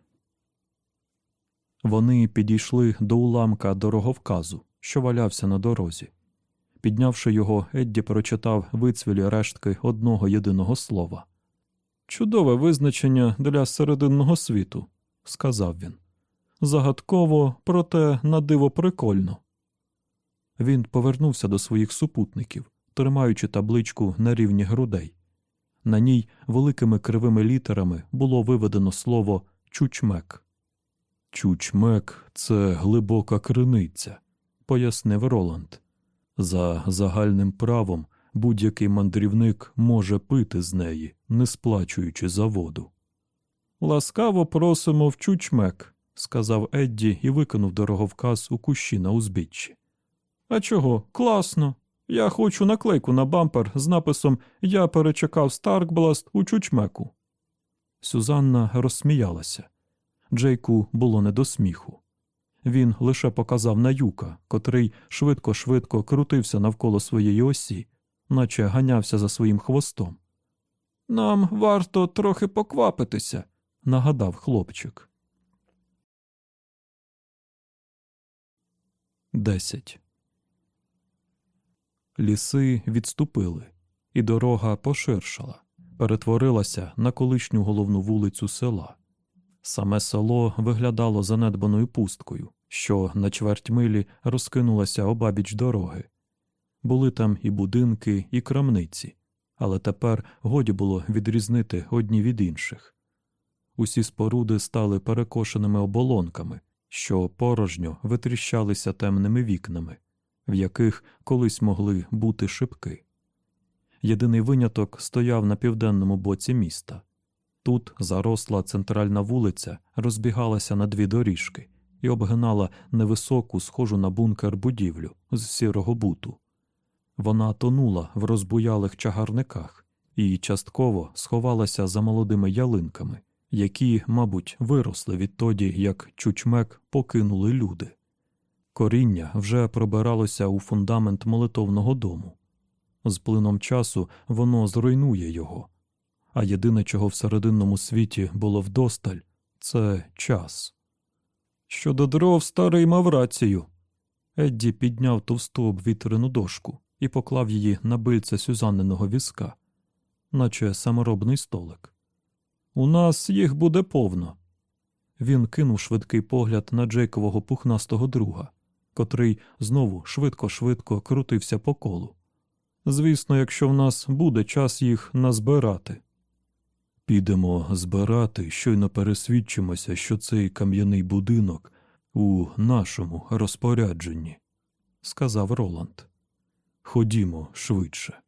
Вони підійшли до уламка дороговказу, що валявся на дорозі. Піднявши його, Едді прочитав вицвілі рештки одного єдиного слова. Чудове визначення для серединного світу, сказав він. Загадково, проте на диво прикольно. Він повернувся до своїх супутників, тримаючи табличку на рівні грудей. На ній великими кривими літерами було виведено слово чучмек. Чучмек це глибока криниця, пояснив Роланд. За загальним правом будь-який мандрівник може пити з неї, не сплачуючи за воду. Ласкаво просимо в чучмек, сказав Едді і викинув дороговказ у кущі на узбіччі. А чого? Класно. Я хочу наклейку на бампер з написом Я перечекав Старкбласт у чучмеку. Сюзанна розсміялася. Джейку було не до сміху. Він лише показав на юка, котрий швидко-швидко крутився навколо своєї осі, наче ганявся за своїм хвостом. Нам варто трохи поквапитися, нагадав хлопчик. 10. Ліси відступили, і дорога поширшала, перетворилася на колишню головну вулицю села. Саме село виглядало занедбаною пусткою, що на чверть милі розкинулася обабіч дороги. Були там і будинки, і крамниці, але тепер годі було відрізнити одні від інших. Усі споруди стали перекошеними оболонками, що порожньо витріщалися темними вікнами, в яких колись могли бути шибки. Єдиний виняток стояв на південному боці міста. Тут заросла центральна вулиця розбігалася на дві доріжки і обгинала невисоку, схожу на бункер будівлю з сірого буту. Вона тонула в розбуялих чагарниках і частково сховалася за молодими ялинками, які, мабуть, виросли відтоді, як чучмек покинули люди. Коріння вже пробиралося у фундамент молитовного дому. З плином часу воно зруйнує його, а єдине, чого в серединному світі було вдосталь, це час. Щодо дров старий мав рацію. Едді підняв товсту обвітрену дошку і поклав її на бильце сюзанниного візка, наче саморобний столик. У нас їх буде повно. Він кинув швидкий погляд на Джейкового пухнастого друга, котрий знову швидко-швидко крутився по колу. Звісно, якщо в нас буде час їх назбирати. Підемо збирати, щойно пересвідчимося, що цей кам'яний будинок у нашому розпорядженні, сказав Роланд. Ходімо швидше.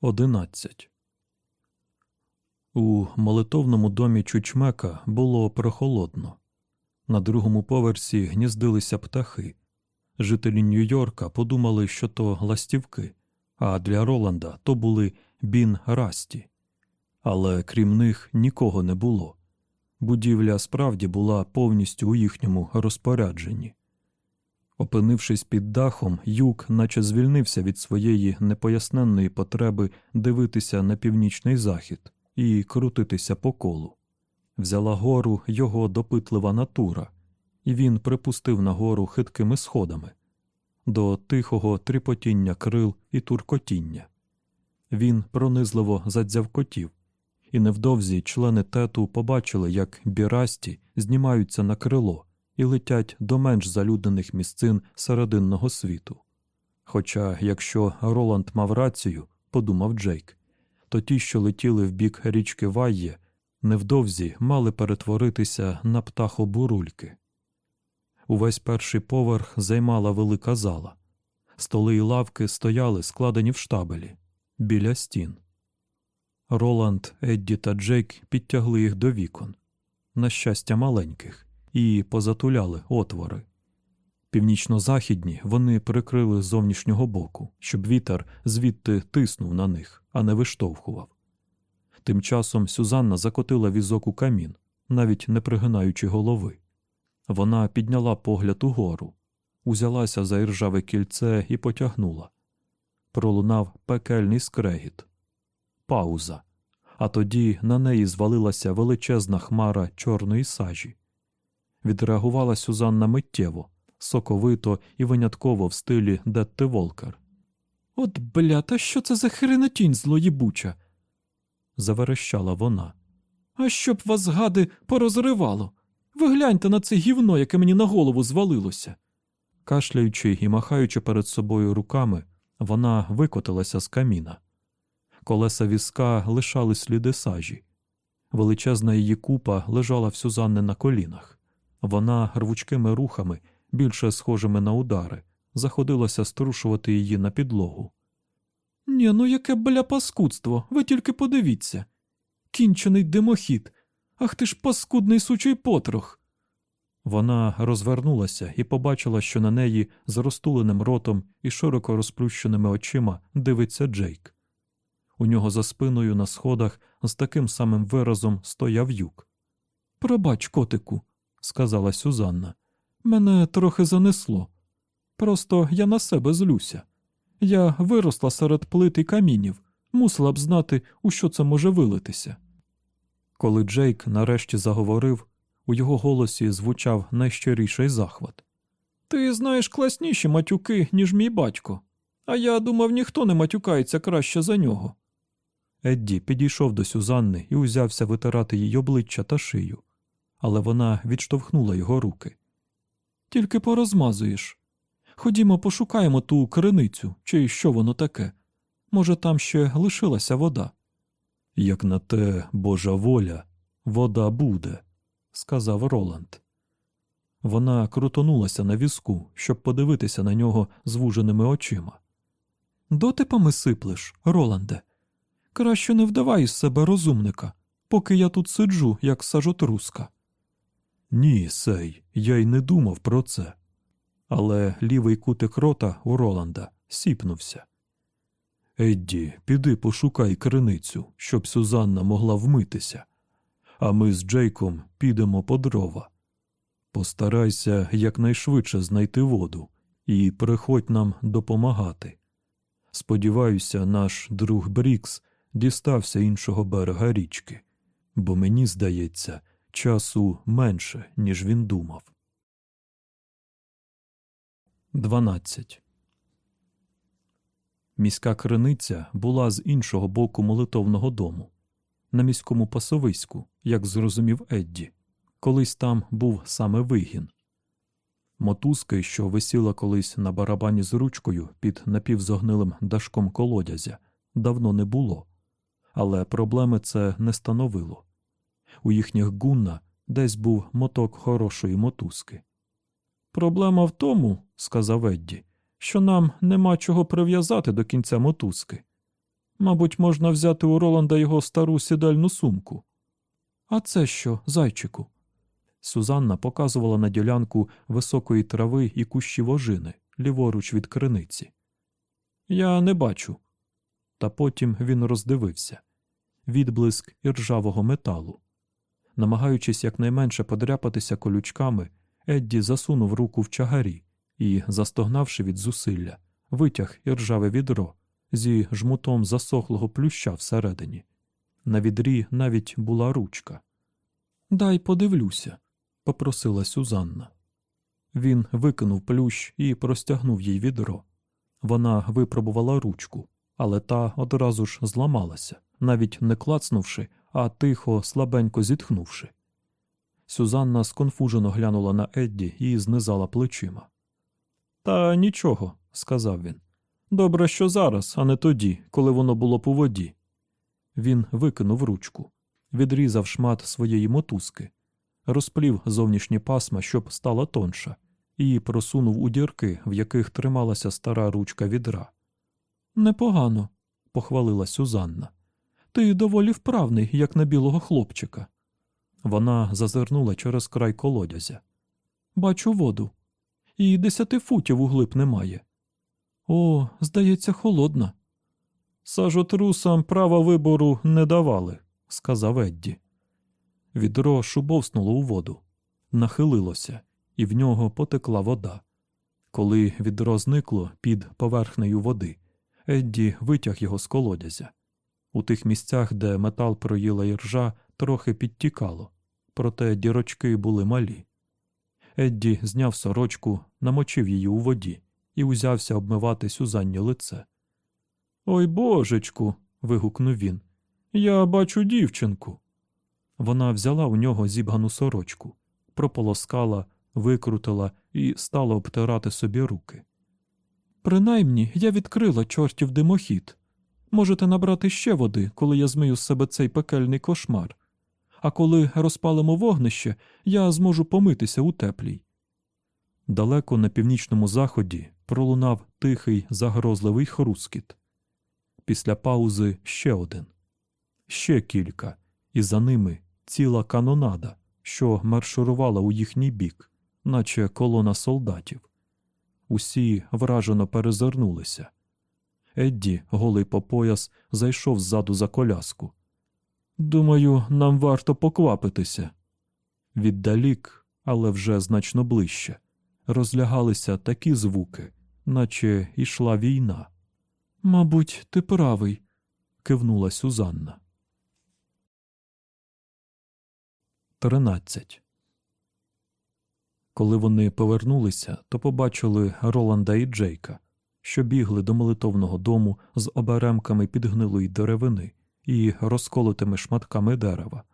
11. У молитовному домі Чучмека було прохолодно. На другому поверсі гніздилися птахи. Жителі Нью-Йорка подумали, що то ластівки, а для Роланда то були бін Расті. Але крім них нікого не було. Будівля справді була повністю у їхньому розпорядженні. Опинившись під дахом, юк наче звільнився від своєї непоясненної потреби дивитися на північний захід і крутитися по колу. Взяла гору його допитлива натура, і він припустив нагору хиткими сходами до тихого тріпотіння крил і туркотіння. Він пронизливо задзявкотів, і невдовзі члени тету побачили, як бірасті знімаються на крило і летять до менш залюднених місцин серединного світу. Хоча, якщо Роланд мав рацію, подумав Джейк, то ті, що летіли в бік річки Вайє, невдовзі мали перетворитися на птахобурульки. Увесь перший поверх займала велика зала. Столи і лавки стояли, складені в штабелі, біля стін. Роланд, Едді та Джейк підтягли їх до вікон, на щастя, маленьких, і позатуляли отвори. Північно-західні вони прикрили з зовнішнього боку, щоб вітер звідти тиснув на них, а не виштовхував. Тим часом Сюзанна закотила візок у камін, навіть не пригинаючи голови. Вона підняла погляд угору, узялася за іржаве кільце і потягнула. Пролунав пекельний скрегіт. Пауза. А тоді на неї звалилася величезна хмара чорної сажі. Відреагувала Сюзанна миттєво, соковито і винятково в стилі Детти Волкер. От бля, та що це за хренотінь злоїбуча? Заверещала вона. А щоб вас, гади, порозривало. Ви гляньте на це гівно, яке мені на голову звалилося. Кашляючи і махаючи перед собою руками, вона викотилася з каміна. Колеса візка лишали сліди сажі. Величезна її купа лежала в Сюзанни на колінах. Вона рвучкими рухами, більше схожими на удари, заходилася струшувати її на підлогу. Ні, ну яке бля паскудство, ви тільки подивіться. Кінчений димохід. Ах ти ж паскудний сучий потрох. Вона розвернулася і побачила, що на неї з розтуленим ротом і широко розплющеними очима дивиться Джейк. У нього за спиною на сходах з таким самим виразом стояв юк. Пробач, котику, сказала Сюзанна. Мене трохи занесло. Просто я на себе злюся. Я виросла серед плит і камінів, мусила б знати, у що це може вилитися. Коли Джейк нарешті заговорив, у його голосі звучав найщиріший захват. Ти знаєш класніші матюки, ніж мій батько, а я думав, ніхто не матюкається краще за нього. Едді підійшов до Сюзанни і узявся витирати їй обличчя та шию, але вона відштовхнула його руки. Тільки порозмазуєш. Ходімо, пошукаємо ту криницю, чи що воно таке. Може, там ще лишилася вода. Як на те Божа воля, вода буде, сказав Роланд. Вона крутонулася на візку, щоб подивитися на нього звуженими очима. Дотипами сиплеш, Роланде. Краще не вдавай із себе розумника, поки я тут сиджу, як сажотруска. Ні, сей, я й не думав про це. Але лівий кутик рота у Роланда сіпнувся. Едді, піди пошукай криницю, щоб Сюзанна могла вмитися, а ми з Джейком підемо по дрова. Постарайся якнайшвидше знайти воду і приходь нам допомагати. Сподіваюся, наш друг Брікс дістався іншого берега річки, бо мені здається, часу менше, ніж він думав. 12. Міська криниця була з іншого боку молитовного дому, на міському пасовиську, як зрозумів Едді. Колись там був саме вигін. Мотузки, що висіла колись на барабані з ручкою під напівзогнилим дашком колодязя, давно не було, але проблеми це не становило. У їхніх гунна десь був моток хорошої мотузки. Проблема в тому, сказав Едді, що нам нема чого прив'язати до кінця мотузки. Мабуть, можна взяти у Роланда його стару сідальну сумку. А це що, зайчику? Сузанна показувала на ділянку високої трави і кущі вожини, ліворуч від криниці. Я не бачу. Та потім він роздивився відблиск іржавого металу. Намагаючись якнайменше подряпатися колючками, Едді засунув руку в чагарі і, застогнавши від зусилля, витяг іржаве відро зі жмутом засохлого плюща всередині. На відрі навіть була ручка. Дай подивлюся, попросила Сюзанна. Він викинув плющ і простягнув їй відро. Вона випробувала ручку, але та одразу ж зламалася, навіть не клацнувши, а тихо, слабенько зітхнувши. Сюзанна сконфужено глянула на Едді і знизала плечима. Та нічого, сказав він. Добре, що зараз, а не тоді, коли воно було по воді. Він викинув ручку, відрізав шмат своєї мотузки, розплів зовнішні пасма, щоб стала тонша, і просунув у дірки, в яких трималася стара ручка відра. Непогано, похвалила Сюзанна. Ти доволі вправний, як на білого хлопчика. Вона зазирнула через край колодязя. Бачу воду. І десяти футів углиб немає. О, здається, холодна. Сажотрусам права вибору не давали, сказав Едді. Відро шубовснуло у воду, нахилилося, і в нього потекла вода. Коли відро зникло під поверхнею води, Едді витяг його з колодязя. У тих місцях, де метал проїла іржа, трохи підтікало, проте дірочки були малі. Едді зняв сорочку, намочив її у воді і узявся обмивати Сюзанні лице. Ой божечку. вигукнув він. Я бачу дівчинку. Вона взяла у нього зібгану сорочку, прополоскала, викрутила і стала обтирати собі руки. Принаймні я відкрила чортів димохід. Можете набрати ще води, коли я змию з себе цей пекельний кошмар. А коли розпалимо вогнище, я зможу помитися у теплій. Далеко на північному заході пролунав тихий загрозливий хрускіт. Після паузи ще один, ще кілька, і за ними ціла канонада, що маршурувала у їхній бік, наче колона солдатів. Усі вражено перезирнулися. Едді, голий по пояс, зайшов ззаду за коляску. Думаю, нам варто поквапитися. Віддалік, але вже значно ближче, розлягалися такі звуки, наче йшла війна. Мабуть, ти правий, кивнула Сюзанна. Тринадцять. Коли вони повернулися, то побачили Роланда і Джейка, що бігли до молитовного дому з оберемками підгнилої деревини і розколотими шматками дерева.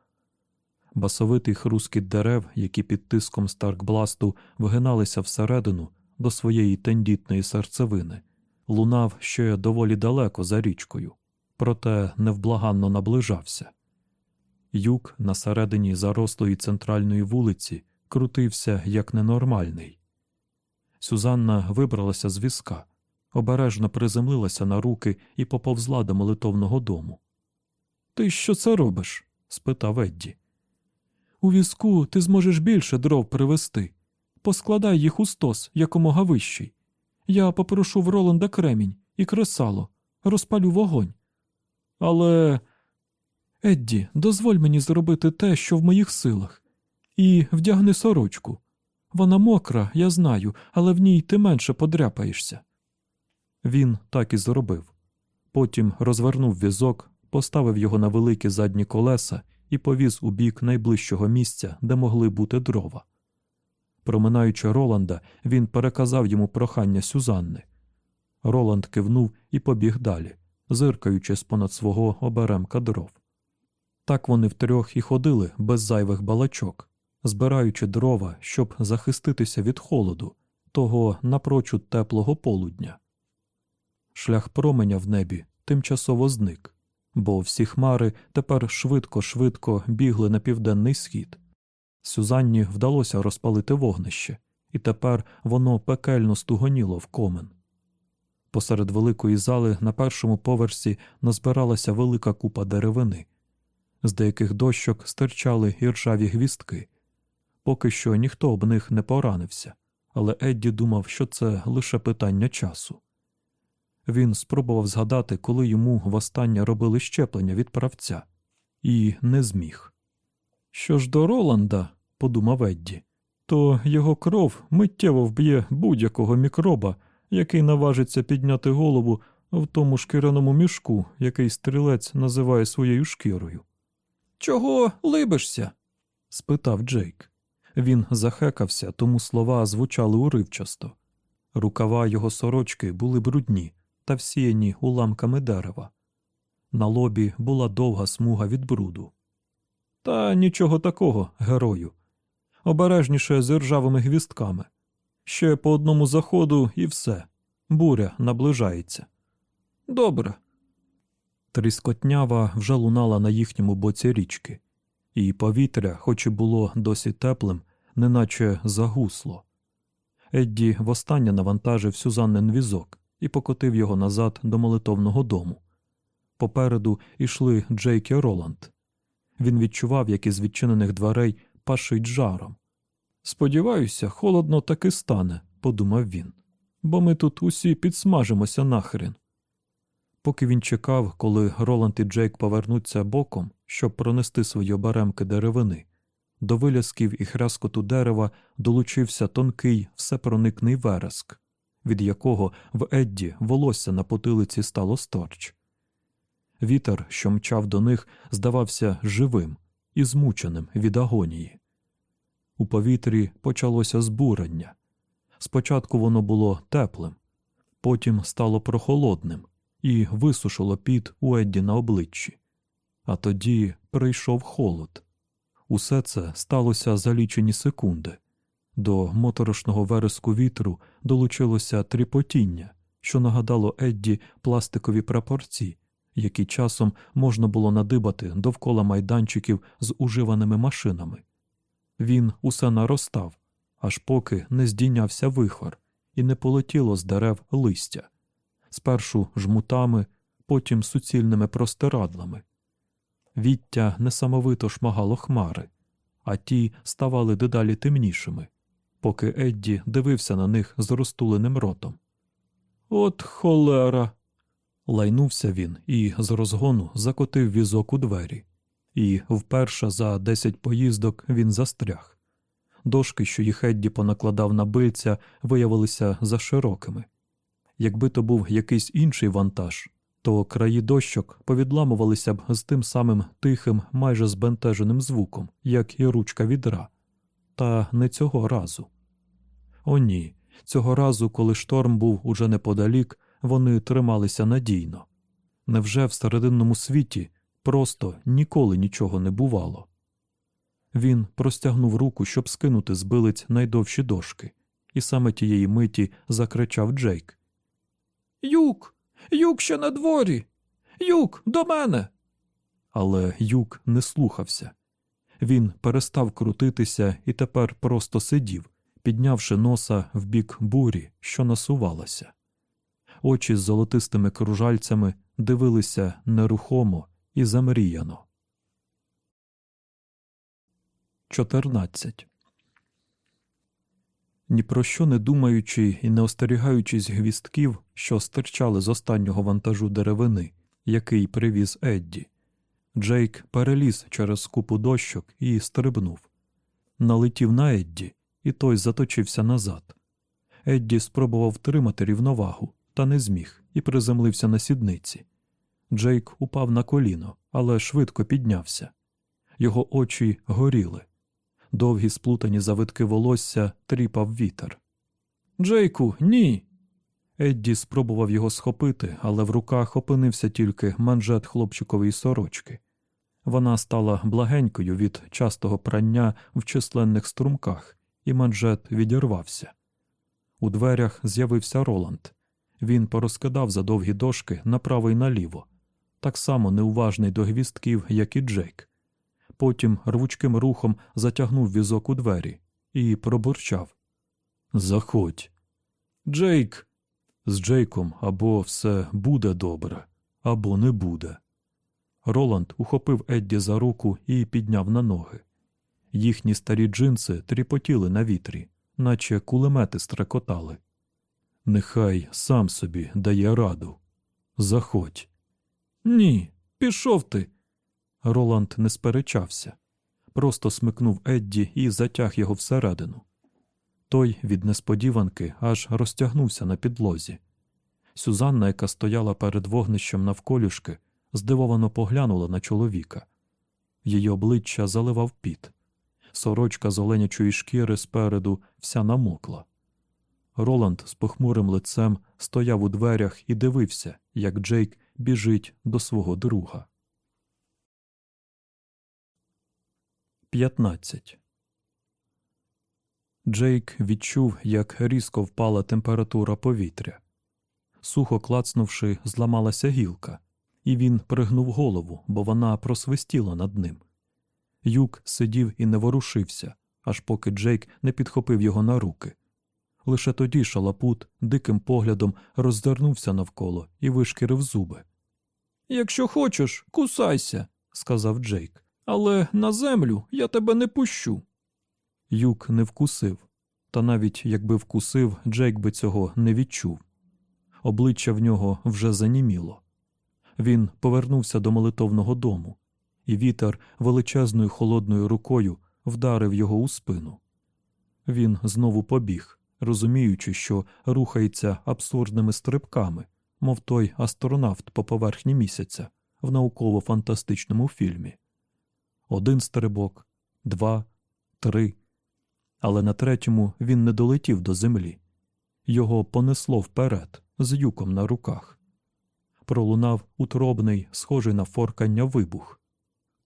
Басовитий хрускіт дерев, які під тиском Старкбласту вгиналися всередину до своєї тендітної серцевини, лунав ще доволі далеко за річкою, проте невблаганно наближався. Юг на середині зарослої центральної вулиці крутився як ненормальний. Сюзанна вибралася з візка, обережно приземлилася на руки і поповзла до молитовного дому. Ти що це робиш? спитав Едді. У візку ти зможеш більше дров привезти. Поскладай їх у стос якомога вищий. Я попрошу в Роланда кремінь і кресало, розпалю вогонь. Але. Едді, дозволь мені зробити те, що в моїх силах, і вдягни сорочку. Вона мокра, я знаю, але в ній ти менше подряпаєшся. Він так і зробив. Потім розвернув візок, поставив його на великі задні колеса і повіз у бік найближчого місця, де могли бути дрова. Проминаючи Роланда, він переказав йому прохання Сюзанни. Роланд кивнув і побіг далі, зиркаючи з понад свого оберемка дров. Так вони втрьох і ходили без зайвих балачок, збираючи дрова, щоб захиститися від холоду, того напрочуд теплого полудня. Шлях променя в небі тимчасово зник, бо всі хмари тепер швидко-швидко бігли на південний схід. Сюзанні вдалося розпалити вогнище, і тепер воно пекельно стугоніло в комен. Посеред великої зали на першому поверсі назбиралася велика купа деревини, з деяких дощок стирчали іржаві гвістки. Поки що ніхто об них не поранився, але Едді думав, що це лише питання часу. Він спробував згадати, коли йому востаннє робили щеплення від правця, і не зміг. Що ж до Роланда, подумав Едді, то його кров миттєво вб'є будь-якого мікроба, який наважиться підняти голову в тому шкіряному мішку, який стрілець називає своєю шкірою. Чого либишся? спитав Джейк. Він захекався, тому слова звучали уривчасто. Рукава його сорочки були брудні та всіяні уламками дерева. На лобі була довга смуга від бруду. Та нічого такого, герою. Обережніше з ржавими гвістками. Ще по одному заходу і все. Буря наближається. Добре. Тріскотнява вже лунала на їхньому боці річки, і повітря, хоч і було досі теплим, неначе загусло. Едді востаннє навантажив Сюзаннен візок і покотив його назад до молитовного дому. Попереду йшли Джейк і Роланд. Він відчував, як із відчинених дверей пашить жаром. Сподіваюся, холодно таки стане, подумав він, бо ми тут усі підсмажимося нахрен. Поки він чекав, коли Роланд і Джейк повернуться боком, щоб пронести свої оберемки деревини, до вилясків і хряскоту дерева долучився тонкий, всепроникний вереск, від якого в Едді волосся на потилиці стало сторч. Вітер, що мчав до них, здавався живим і змученим від агонії. У повітрі почалося збурення. Спочатку воно було теплим, потім стало прохолодним і висушило під у Едді на обличчі. А тоді прийшов холод. Усе це сталося за лічені секунди. До моторошного вереску вітру долучилося тріпотіння, що нагадало Едді пластикові прапорці, які часом можна було надибати довкола майданчиків з уживаними машинами. Він усе наростав, аж поки не здійнявся вихор, і не полетіло з дерев листя, спершу жмутами, потім суцільними простирадлами. Віття несамовито шмагало хмари, а ті ставали дедалі темнішими, поки Едді дивився на них з розтуленим ротом. От холера. Лайнувся він і з розгону закотив візок у двері, і вперше за десять поїздок він застряг. Дошки, що їх Едді понакладав на бильця, виявилися заширокими. Якби то був якийсь інший вантаж, то краї дощок повідламувалися б з тим самим тихим, майже збентеженим звуком, як і ручка відра. Та не цього разу. О, ні, цього разу, коли шторм був уже неподалік, вони трималися надійно. Невже в серединному світі просто ніколи нічого не бувало? Він простягнув руку, щоб скинути з билиць найдовші дошки, і саме тієї миті закричав Джейк. Юк, юк ще на дворі! Юк, до мене. Але юк не слухався. Він перестав крутитися і тепер просто сидів, піднявши носа в бік бурі, що насувалася. Очі з золотистими кружальцями дивилися нерухомо і замріяно. 14. Ні про що не думаючи і не остерігаючись гвістків, що стирчали з останнього вантажу деревини, який привіз Едді, Джейк переліз через купу дощок і стрибнув. Налетів на Едді, і той заточився назад. Едді спробував втримати рівновагу, та не зміг і приземлився на сідниці. Джейк упав на коліно, але швидко піднявся. Його очі горіли. Довгі сплутані завитки волосся тріпав вітер. Джейку, ні. Едді спробував його схопити, але в руках опинився тільки манжет хлопчикової сорочки. Вона стала благенькою від частого прання в численних струмках, і манжет відірвався. У дверях з'явився Роланд. Він порозкидав за довгі дошки направо й наліво, так само неуважний до гвістків, як і Джейк. Потім рвучким рухом затягнув візок у двері і пробурчав Заходь. Джейк. З Джейком або все буде добре, або не буде. Роланд ухопив Едді за руку і підняв на ноги. Їхні старі джинси тріпотіли на вітрі, наче кулемети стрекотали. Нехай сам собі дає раду. Заходь. Ні, пішов ти. Роланд не сперечався, просто смикнув Едді і затяг його всередину. Той від несподіванки аж розтягнувся на підлозі. Сюзанна, яка стояла перед вогнищем навколюшки, здивовано поглянула на чоловіка. Її обличчя заливав піт. Сорочка з оленячої шкіри спереду вся намокла. Роланд з похмурим лицем стояв у дверях і дивився, як Джейк біжить до свого друга. 15. Джейк відчув, як різко впала температура повітря. Сухо клацнувши, зламалася гілка, і він пригнув голову, бо вона просвистіла над ним. Юк сидів і не ворушився, аж поки Джейк не підхопив його на руки. Лише тоді шалапут диким поглядом роззирнувся навколо і вишкірив зуби. Якщо хочеш, кусайся, сказав Джейк, але на землю я тебе не пущу. Юк не вкусив, та навіть якби вкусив, Джейк би цього не відчув. Обличчя в нього вже заніміло. Він повернувся до молитовного дому, і вітер величезною холодною рукою вдарив його у спину. Він знову побіг, розуміючи, що рухається абсурдними стрибками, мов той астронавт по поверхні місяця в науково-фантастичному фільмі. Один стрибок, два, три. Але на третьому він не долетів до землі. Його понесло вперед з юком на руках. Пролунав утробний, схожий на форкання вибух.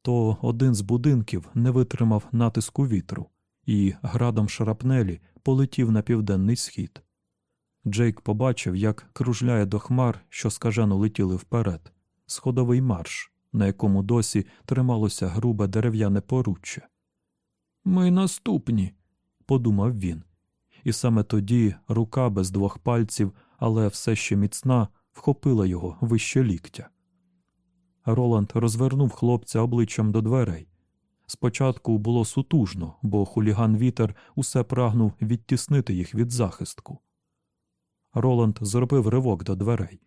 То один з будинків не витримав натиску вітру і градом шрапнелі полетів на південний схід. Джейк побачив, як кружляє до хмар, що скажено летіли вперед, сходовий марш, на якому досі трималося грубе дерев'яне поруччя. Ми наступні, подумав він, і саме тоді рука без двох пальців, але все ще міцна, вхопила його вище ліктя. Роланд розвернув хлопця обличчям до дверей. Спочатку було сутужно, бо хуліган вітер усе прагнув відтіснити їх від захистку. Роланд зробив ривок до дверей.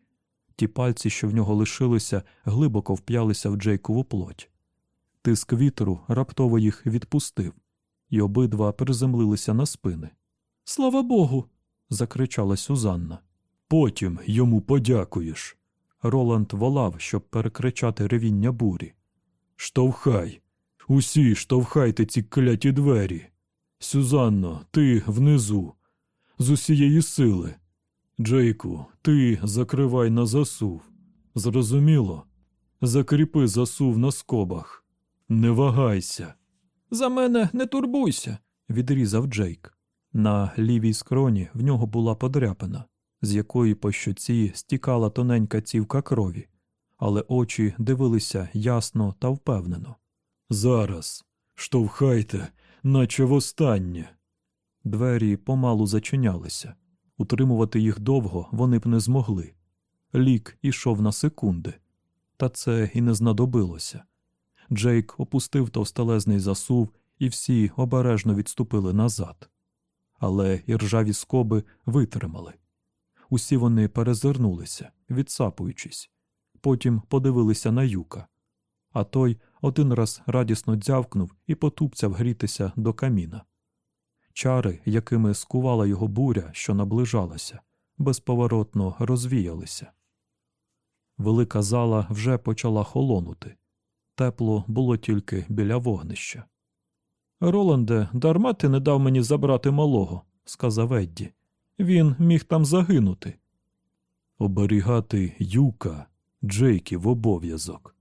Ті пальці, що в нього лишилися, глибоко вп'ялися в Джейкову плоть. Тиск вітру раптово їх відпустив, і обидва приземлилися на спини. Слава Богу. закричала Сюзанна. Потім йому подякуєш. Роланд волав, щоб перекричати ревіння бурі. Штовхай. Усі штовхайте ці кляті двері. Сюзанно, ти внизу. З усієї сили. Джейку, ти закривай на засув. Зрозуміло? Закріпи засув на скобах. Не вагайся. За мене не турбуйся, відрізав Джейк. На лівій скроні в нього була подряпина, з якої по щоці стікала тоненька цівка крові, але очі дивилися ясно та впевнено. Зараз штовхайте, наче востаннє. Двері помалу зачинялися. Утримувати їх довго вони б не змогли. Лік ішов на секунди, та це і не знадобилося. Джейк опустив товстелезний засув, і всі обережно відступили назад. Але іржаві скоби витримали. Усі вони перезирнулися, відсапуючись, потім подивилися на юка. А той один раз радісно дзявкнув і потупцяв грітися до каміна. Чари, якими скувала його буря, що наближалася, безповоротно розвіялися. Велика зала вже почала холонути. Тепло було тільки біля вогнища. Роланде, дарма ти не дав мені забрати малого, сказав Едді. Він міг там загинути. Оберігати юка Джейків обов'язок.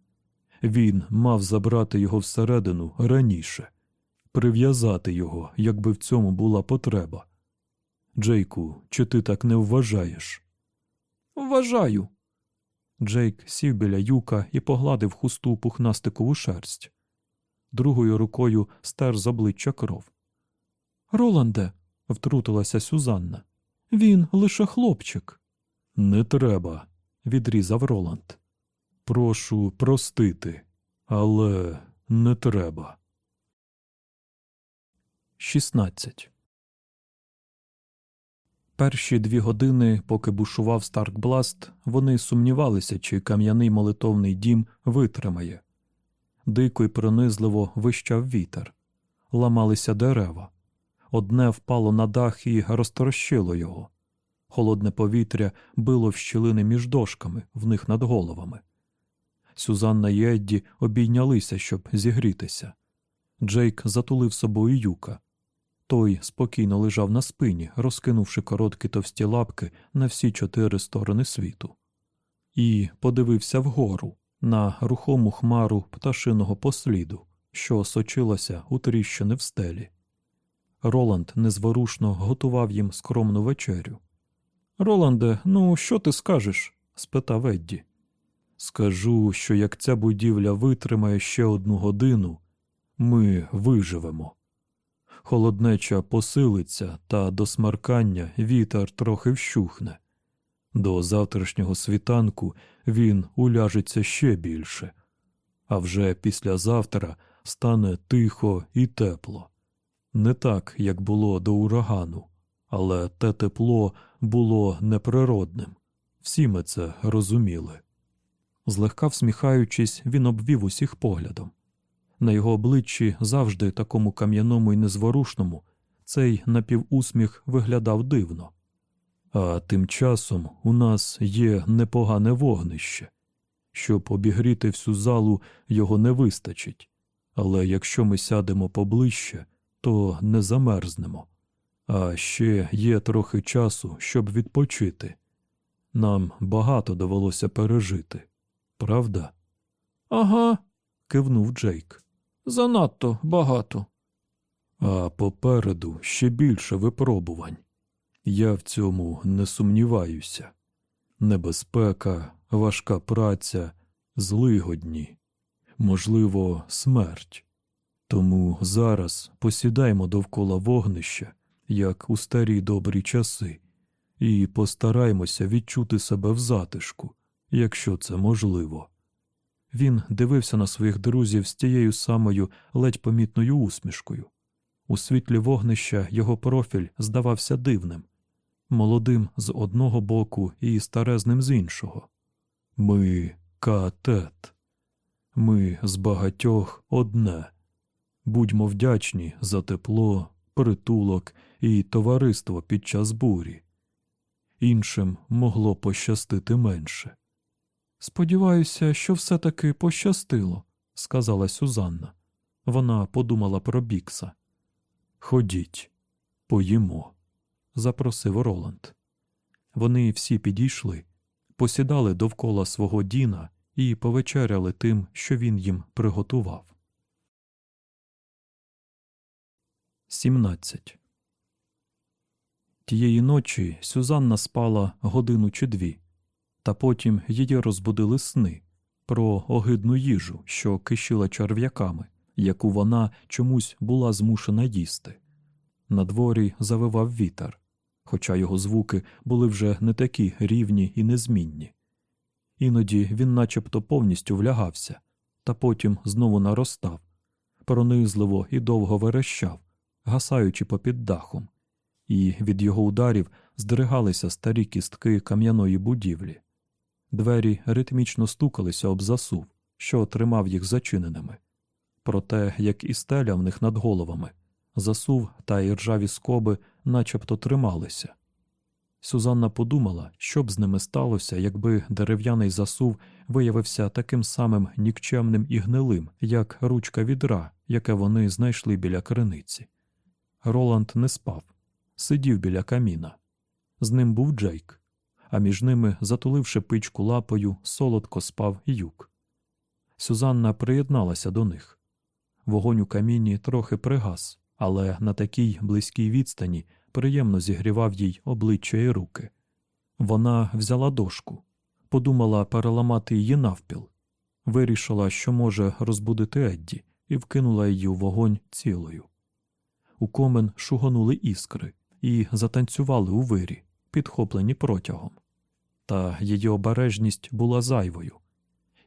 Він мав забрати його всередину раніше, прив'язати його, якби в цьому була потреба. Джейку, чи ти так не вважаєш? Вважаю. Джейк сів біля юка і погладив хусту пухнастикову шерсть. Другою рукою стер з обличчя кров. Роланде, втрутилася Сюзанна. Він лише хлопчик. Не треба, відрізав Роланд. Прошу простити, але не треба. 16. Перші дві години, поки бушував Старкбласт, вони сумнівалися, чи кам'яний молитовний дім витримає. Дико й пронизливо вищав вітер, ламалися дерева. Одне впало на дах і розтрощило його. Холодне повітря било в щілини між дошками в них над головами. Сюзанна і Едді обійнялися, щоб зігрітися. Джейк затулив собою юка. Той спокійно лежав на спині, розкинувши короткі товсті лапки на всі чотири сторони світу, і подивився вгору на рухому хмару пташиного посліду, що сочилася у тріщини в стелі. Роланд незворушно готував їм скромну вечерю. Роланде, ну що ти скажеш? спитав Едді. Скажу, що як ця будівля витримає ще одну годину, ми виживемо. Холоднеча посилиться, та до смаркання вітер трохи вщухне. До завтрашнього світанку він уляжеться ще більше, а вже післязавтра стане тихо і тепло. Не так, як було до урагану, але те тепло було неприродним. Всі ми це розуміли. Злегка всміхаючись, він обвів усіх поглядом. На його обличчі завжди такому кам'яному і незворушному, цей напівусміх виглядав дивно. А тим часом у нас є непогане вогнище. Щоб обігріти всю залу, його не вистачить, але якщо ми сядемо поближче, то не замерзнемо. А ще є трохи часу, щоб відпочити. Нам багато довелося пережити, правда? Ага, кивнув Джейк. занадто багато. А попереду ще більше випробувань. Я в цьому не сумніваюся. Небезпека, важка праця, злигодні, можливо, смерть. Тому зараз посідаймо довкола вогнища, як у старі добрі часи, і постараймося відчути себе в затишку, якщо це можливо. Він дивився на своїх друзів з тією самою ледь помітною усмішкою. У світлі вогнища його профіль здавався дивним, молодим з одного боку і старезним з іншого. Ми катет. Ми з багатьох одне. Будьмо вдячні за тепло, притулок і товариство під час бурі. Іншим могло пощастити менше. Сподіваюся, що все таки пощастило, сказала Сюзанна. Вона подумала про бікса. Ходіть, поїмо, запросив Роланд. Вони всі підійшли, посідали довкола свого Діна і повечеряли тим, що він їм приготував. 17. Тієї ночі Сюзанна спала годину чи дві, та потім її розбудили сни про огидну їжу, що кишила черв'яками, яку вона чомусь була змушена їсти. На дворі завивав вітер, хоча його звуки були вже не такі рівні і незмінні. Іноді він начебто повністю влягався, та потім знову наростав, пронизливо і довго верещав, гасаючи попід дахом, і від його ударів здригалися старі кістки кам'яної будівлі. Двері ритмічно стукалися об засув, що тримав їх зачиненими. Проте, як і стеля в них над головами, засув та іржаві скоби начебто трималися. Сюзанна подумала, що б з ними сталося, якби дерев'яний засув виявився таким самим нікчемним і гнилим, як ручка відра, яке вони знайшли біля криниці. Роланд не спав, сидів біля каміна. З ним був Джейк, а між ними, затуливши пичку лапою, солодко спав юк. Сюзанна приєдналася до них. Вогонь у каміні трохи пригас, але на такій близькій відстані приємно зігрівав їй обличчя і руки. Вона взяла дошку, подумала переламати її навпіл, вирішила, що може розбудити Едді, і вкинула її у вогонь цілою. У комен шугонули іскри і затанцювали у вирі, підхоплені протягом. Та її обережність була зайвою.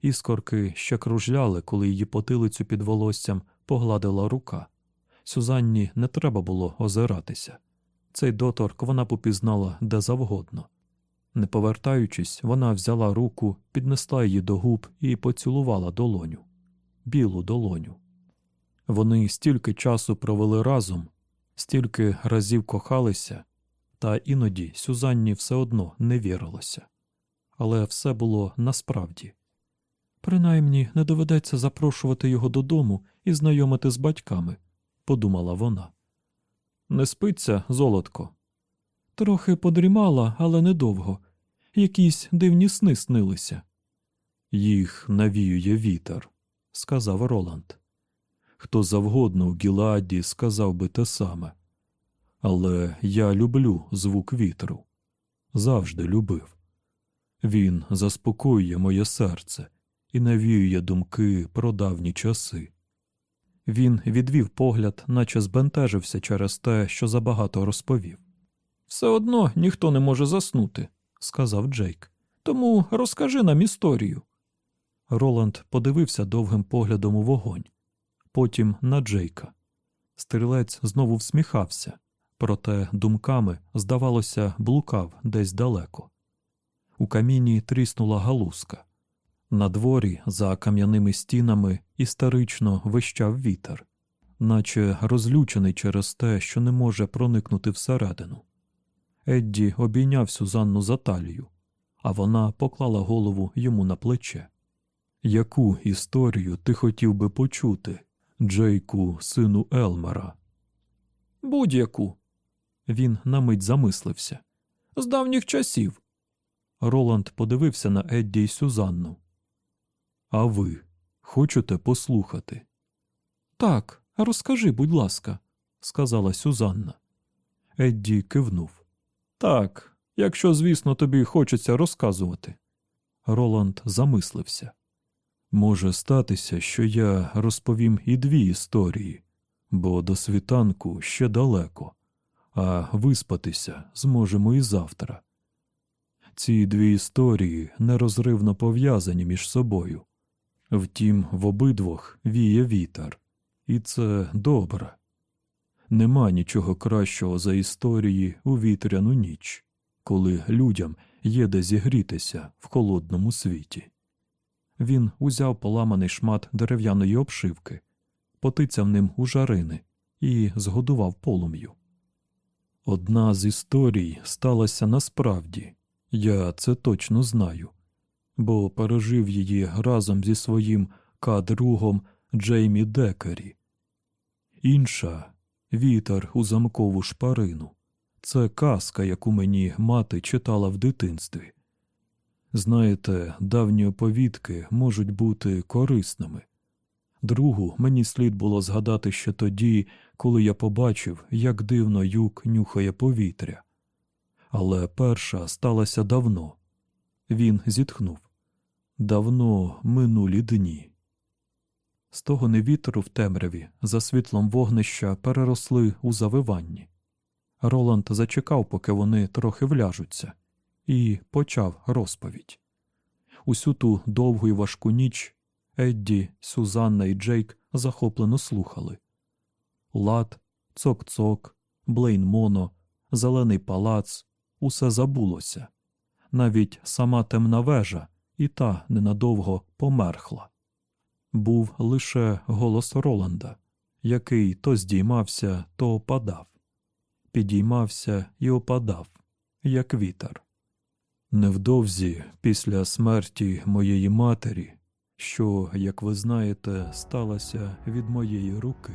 Іскорки ще кружляли, коли її потилицю під волоссям погладила рука. Сюзанні не треба було озиратися. Цей доторк вона попізнала де завгодно. Не повертаючись, вона взяла руку, піднесла її до губ і поцілувала долоню білу долоню. Вони стільки часу провели разом, стільки разів кохалися, та іноді Сюзанні все одно не вірилося. Але все було насправді. Принаймні не доведеться запрошувати його додому і знайомити з батьками, подумала вона. Не спиться, золотко. Трохи подрімала, але недовго. Якісь дивні сни снилися. Їх навіює вітер, сказав Роланд. Хто завгодно в Гіладі сказав би те саме. Але я люблю звук вітру. завжди любив. Він заспокоює моє серце і навіює думки про давні часи. Він відвів погляд, наче збентежився через те, що забагато розповів. Все одно ніхто не може заснути, Сказав Джейк. тому розкажи нам історію. Роланд подивився довгим поглядом у вогонь, потім на Джейка. Стрілець знову всміхався, проте думками, здавалося, блукав десь далеко. У каміні тріснула галузка. На дворі, за кам'яними стінами, історично вищав вітер, наче розлючений через те, що не може проникнути всередину. Едді обійняв Сюзанну за талію, а вона поклала голову йому на плече. Яку історію ти хотів би почути, Джейку, сину Елмера? Будь-яку. Він на мить замислився. З давніх часів. Роланд подивився на Едді й Сюзанну. А ви хочете послухати? Так, розкажи, будь ласка. сказала Сюзанна. Едді кивнув. Так, якщо, звісно, тобі хочеться розказувати. Роланд замислився. Може статися, що я розповім і дві історії, бо до світанку ще далеко, а виспатися зможемо і завтра. Ці дві історії нерозривно пов'язані між собою. Втім, в обидвох віє вітер, і це добре. Нема нічого кращого за історії у вітряну ніч, коли людям є де зігрітися в холодному світі. Він узяв поламаний шмат дерев'яної обшивки, потицяв ним у жарини і згодував полум'ю. Одна з історій сталася насправді, я це точно знаю, бо пережив її разом зі своїм К-другом Джеймі Декері. Інша вітер у замкову шпарину. Це казка, яку мені мати читала в дитинстві. Знаєте, давні оповідки можуть бути корисними. Другу мені слід було згадати ще тоді, коли я побачив, як дивно юк нюхає повітря. Але перша сталася давно. Він зітхнув давно минулі дні. Стогони вітру в темряві за світлом вогнища переросли у завиванні. Роланд зачекав, поки вони трохи вляжуться, і почав розповідь. Усю ту довгу й важку ніч Едді, Сюзанна і Джейк захоплено слухали. Лад, цок-цок, Блейн Моно, Зелений палац усе забулося. Навіть сама темна вежа і та ненадовго померхла. Був лише голос Роланда, який то здіймався, то опадав, підіймався і опадав, як вітер. Невдовзі після смерті моєї матері, що, як ви знаєте, сталося від моєї руки.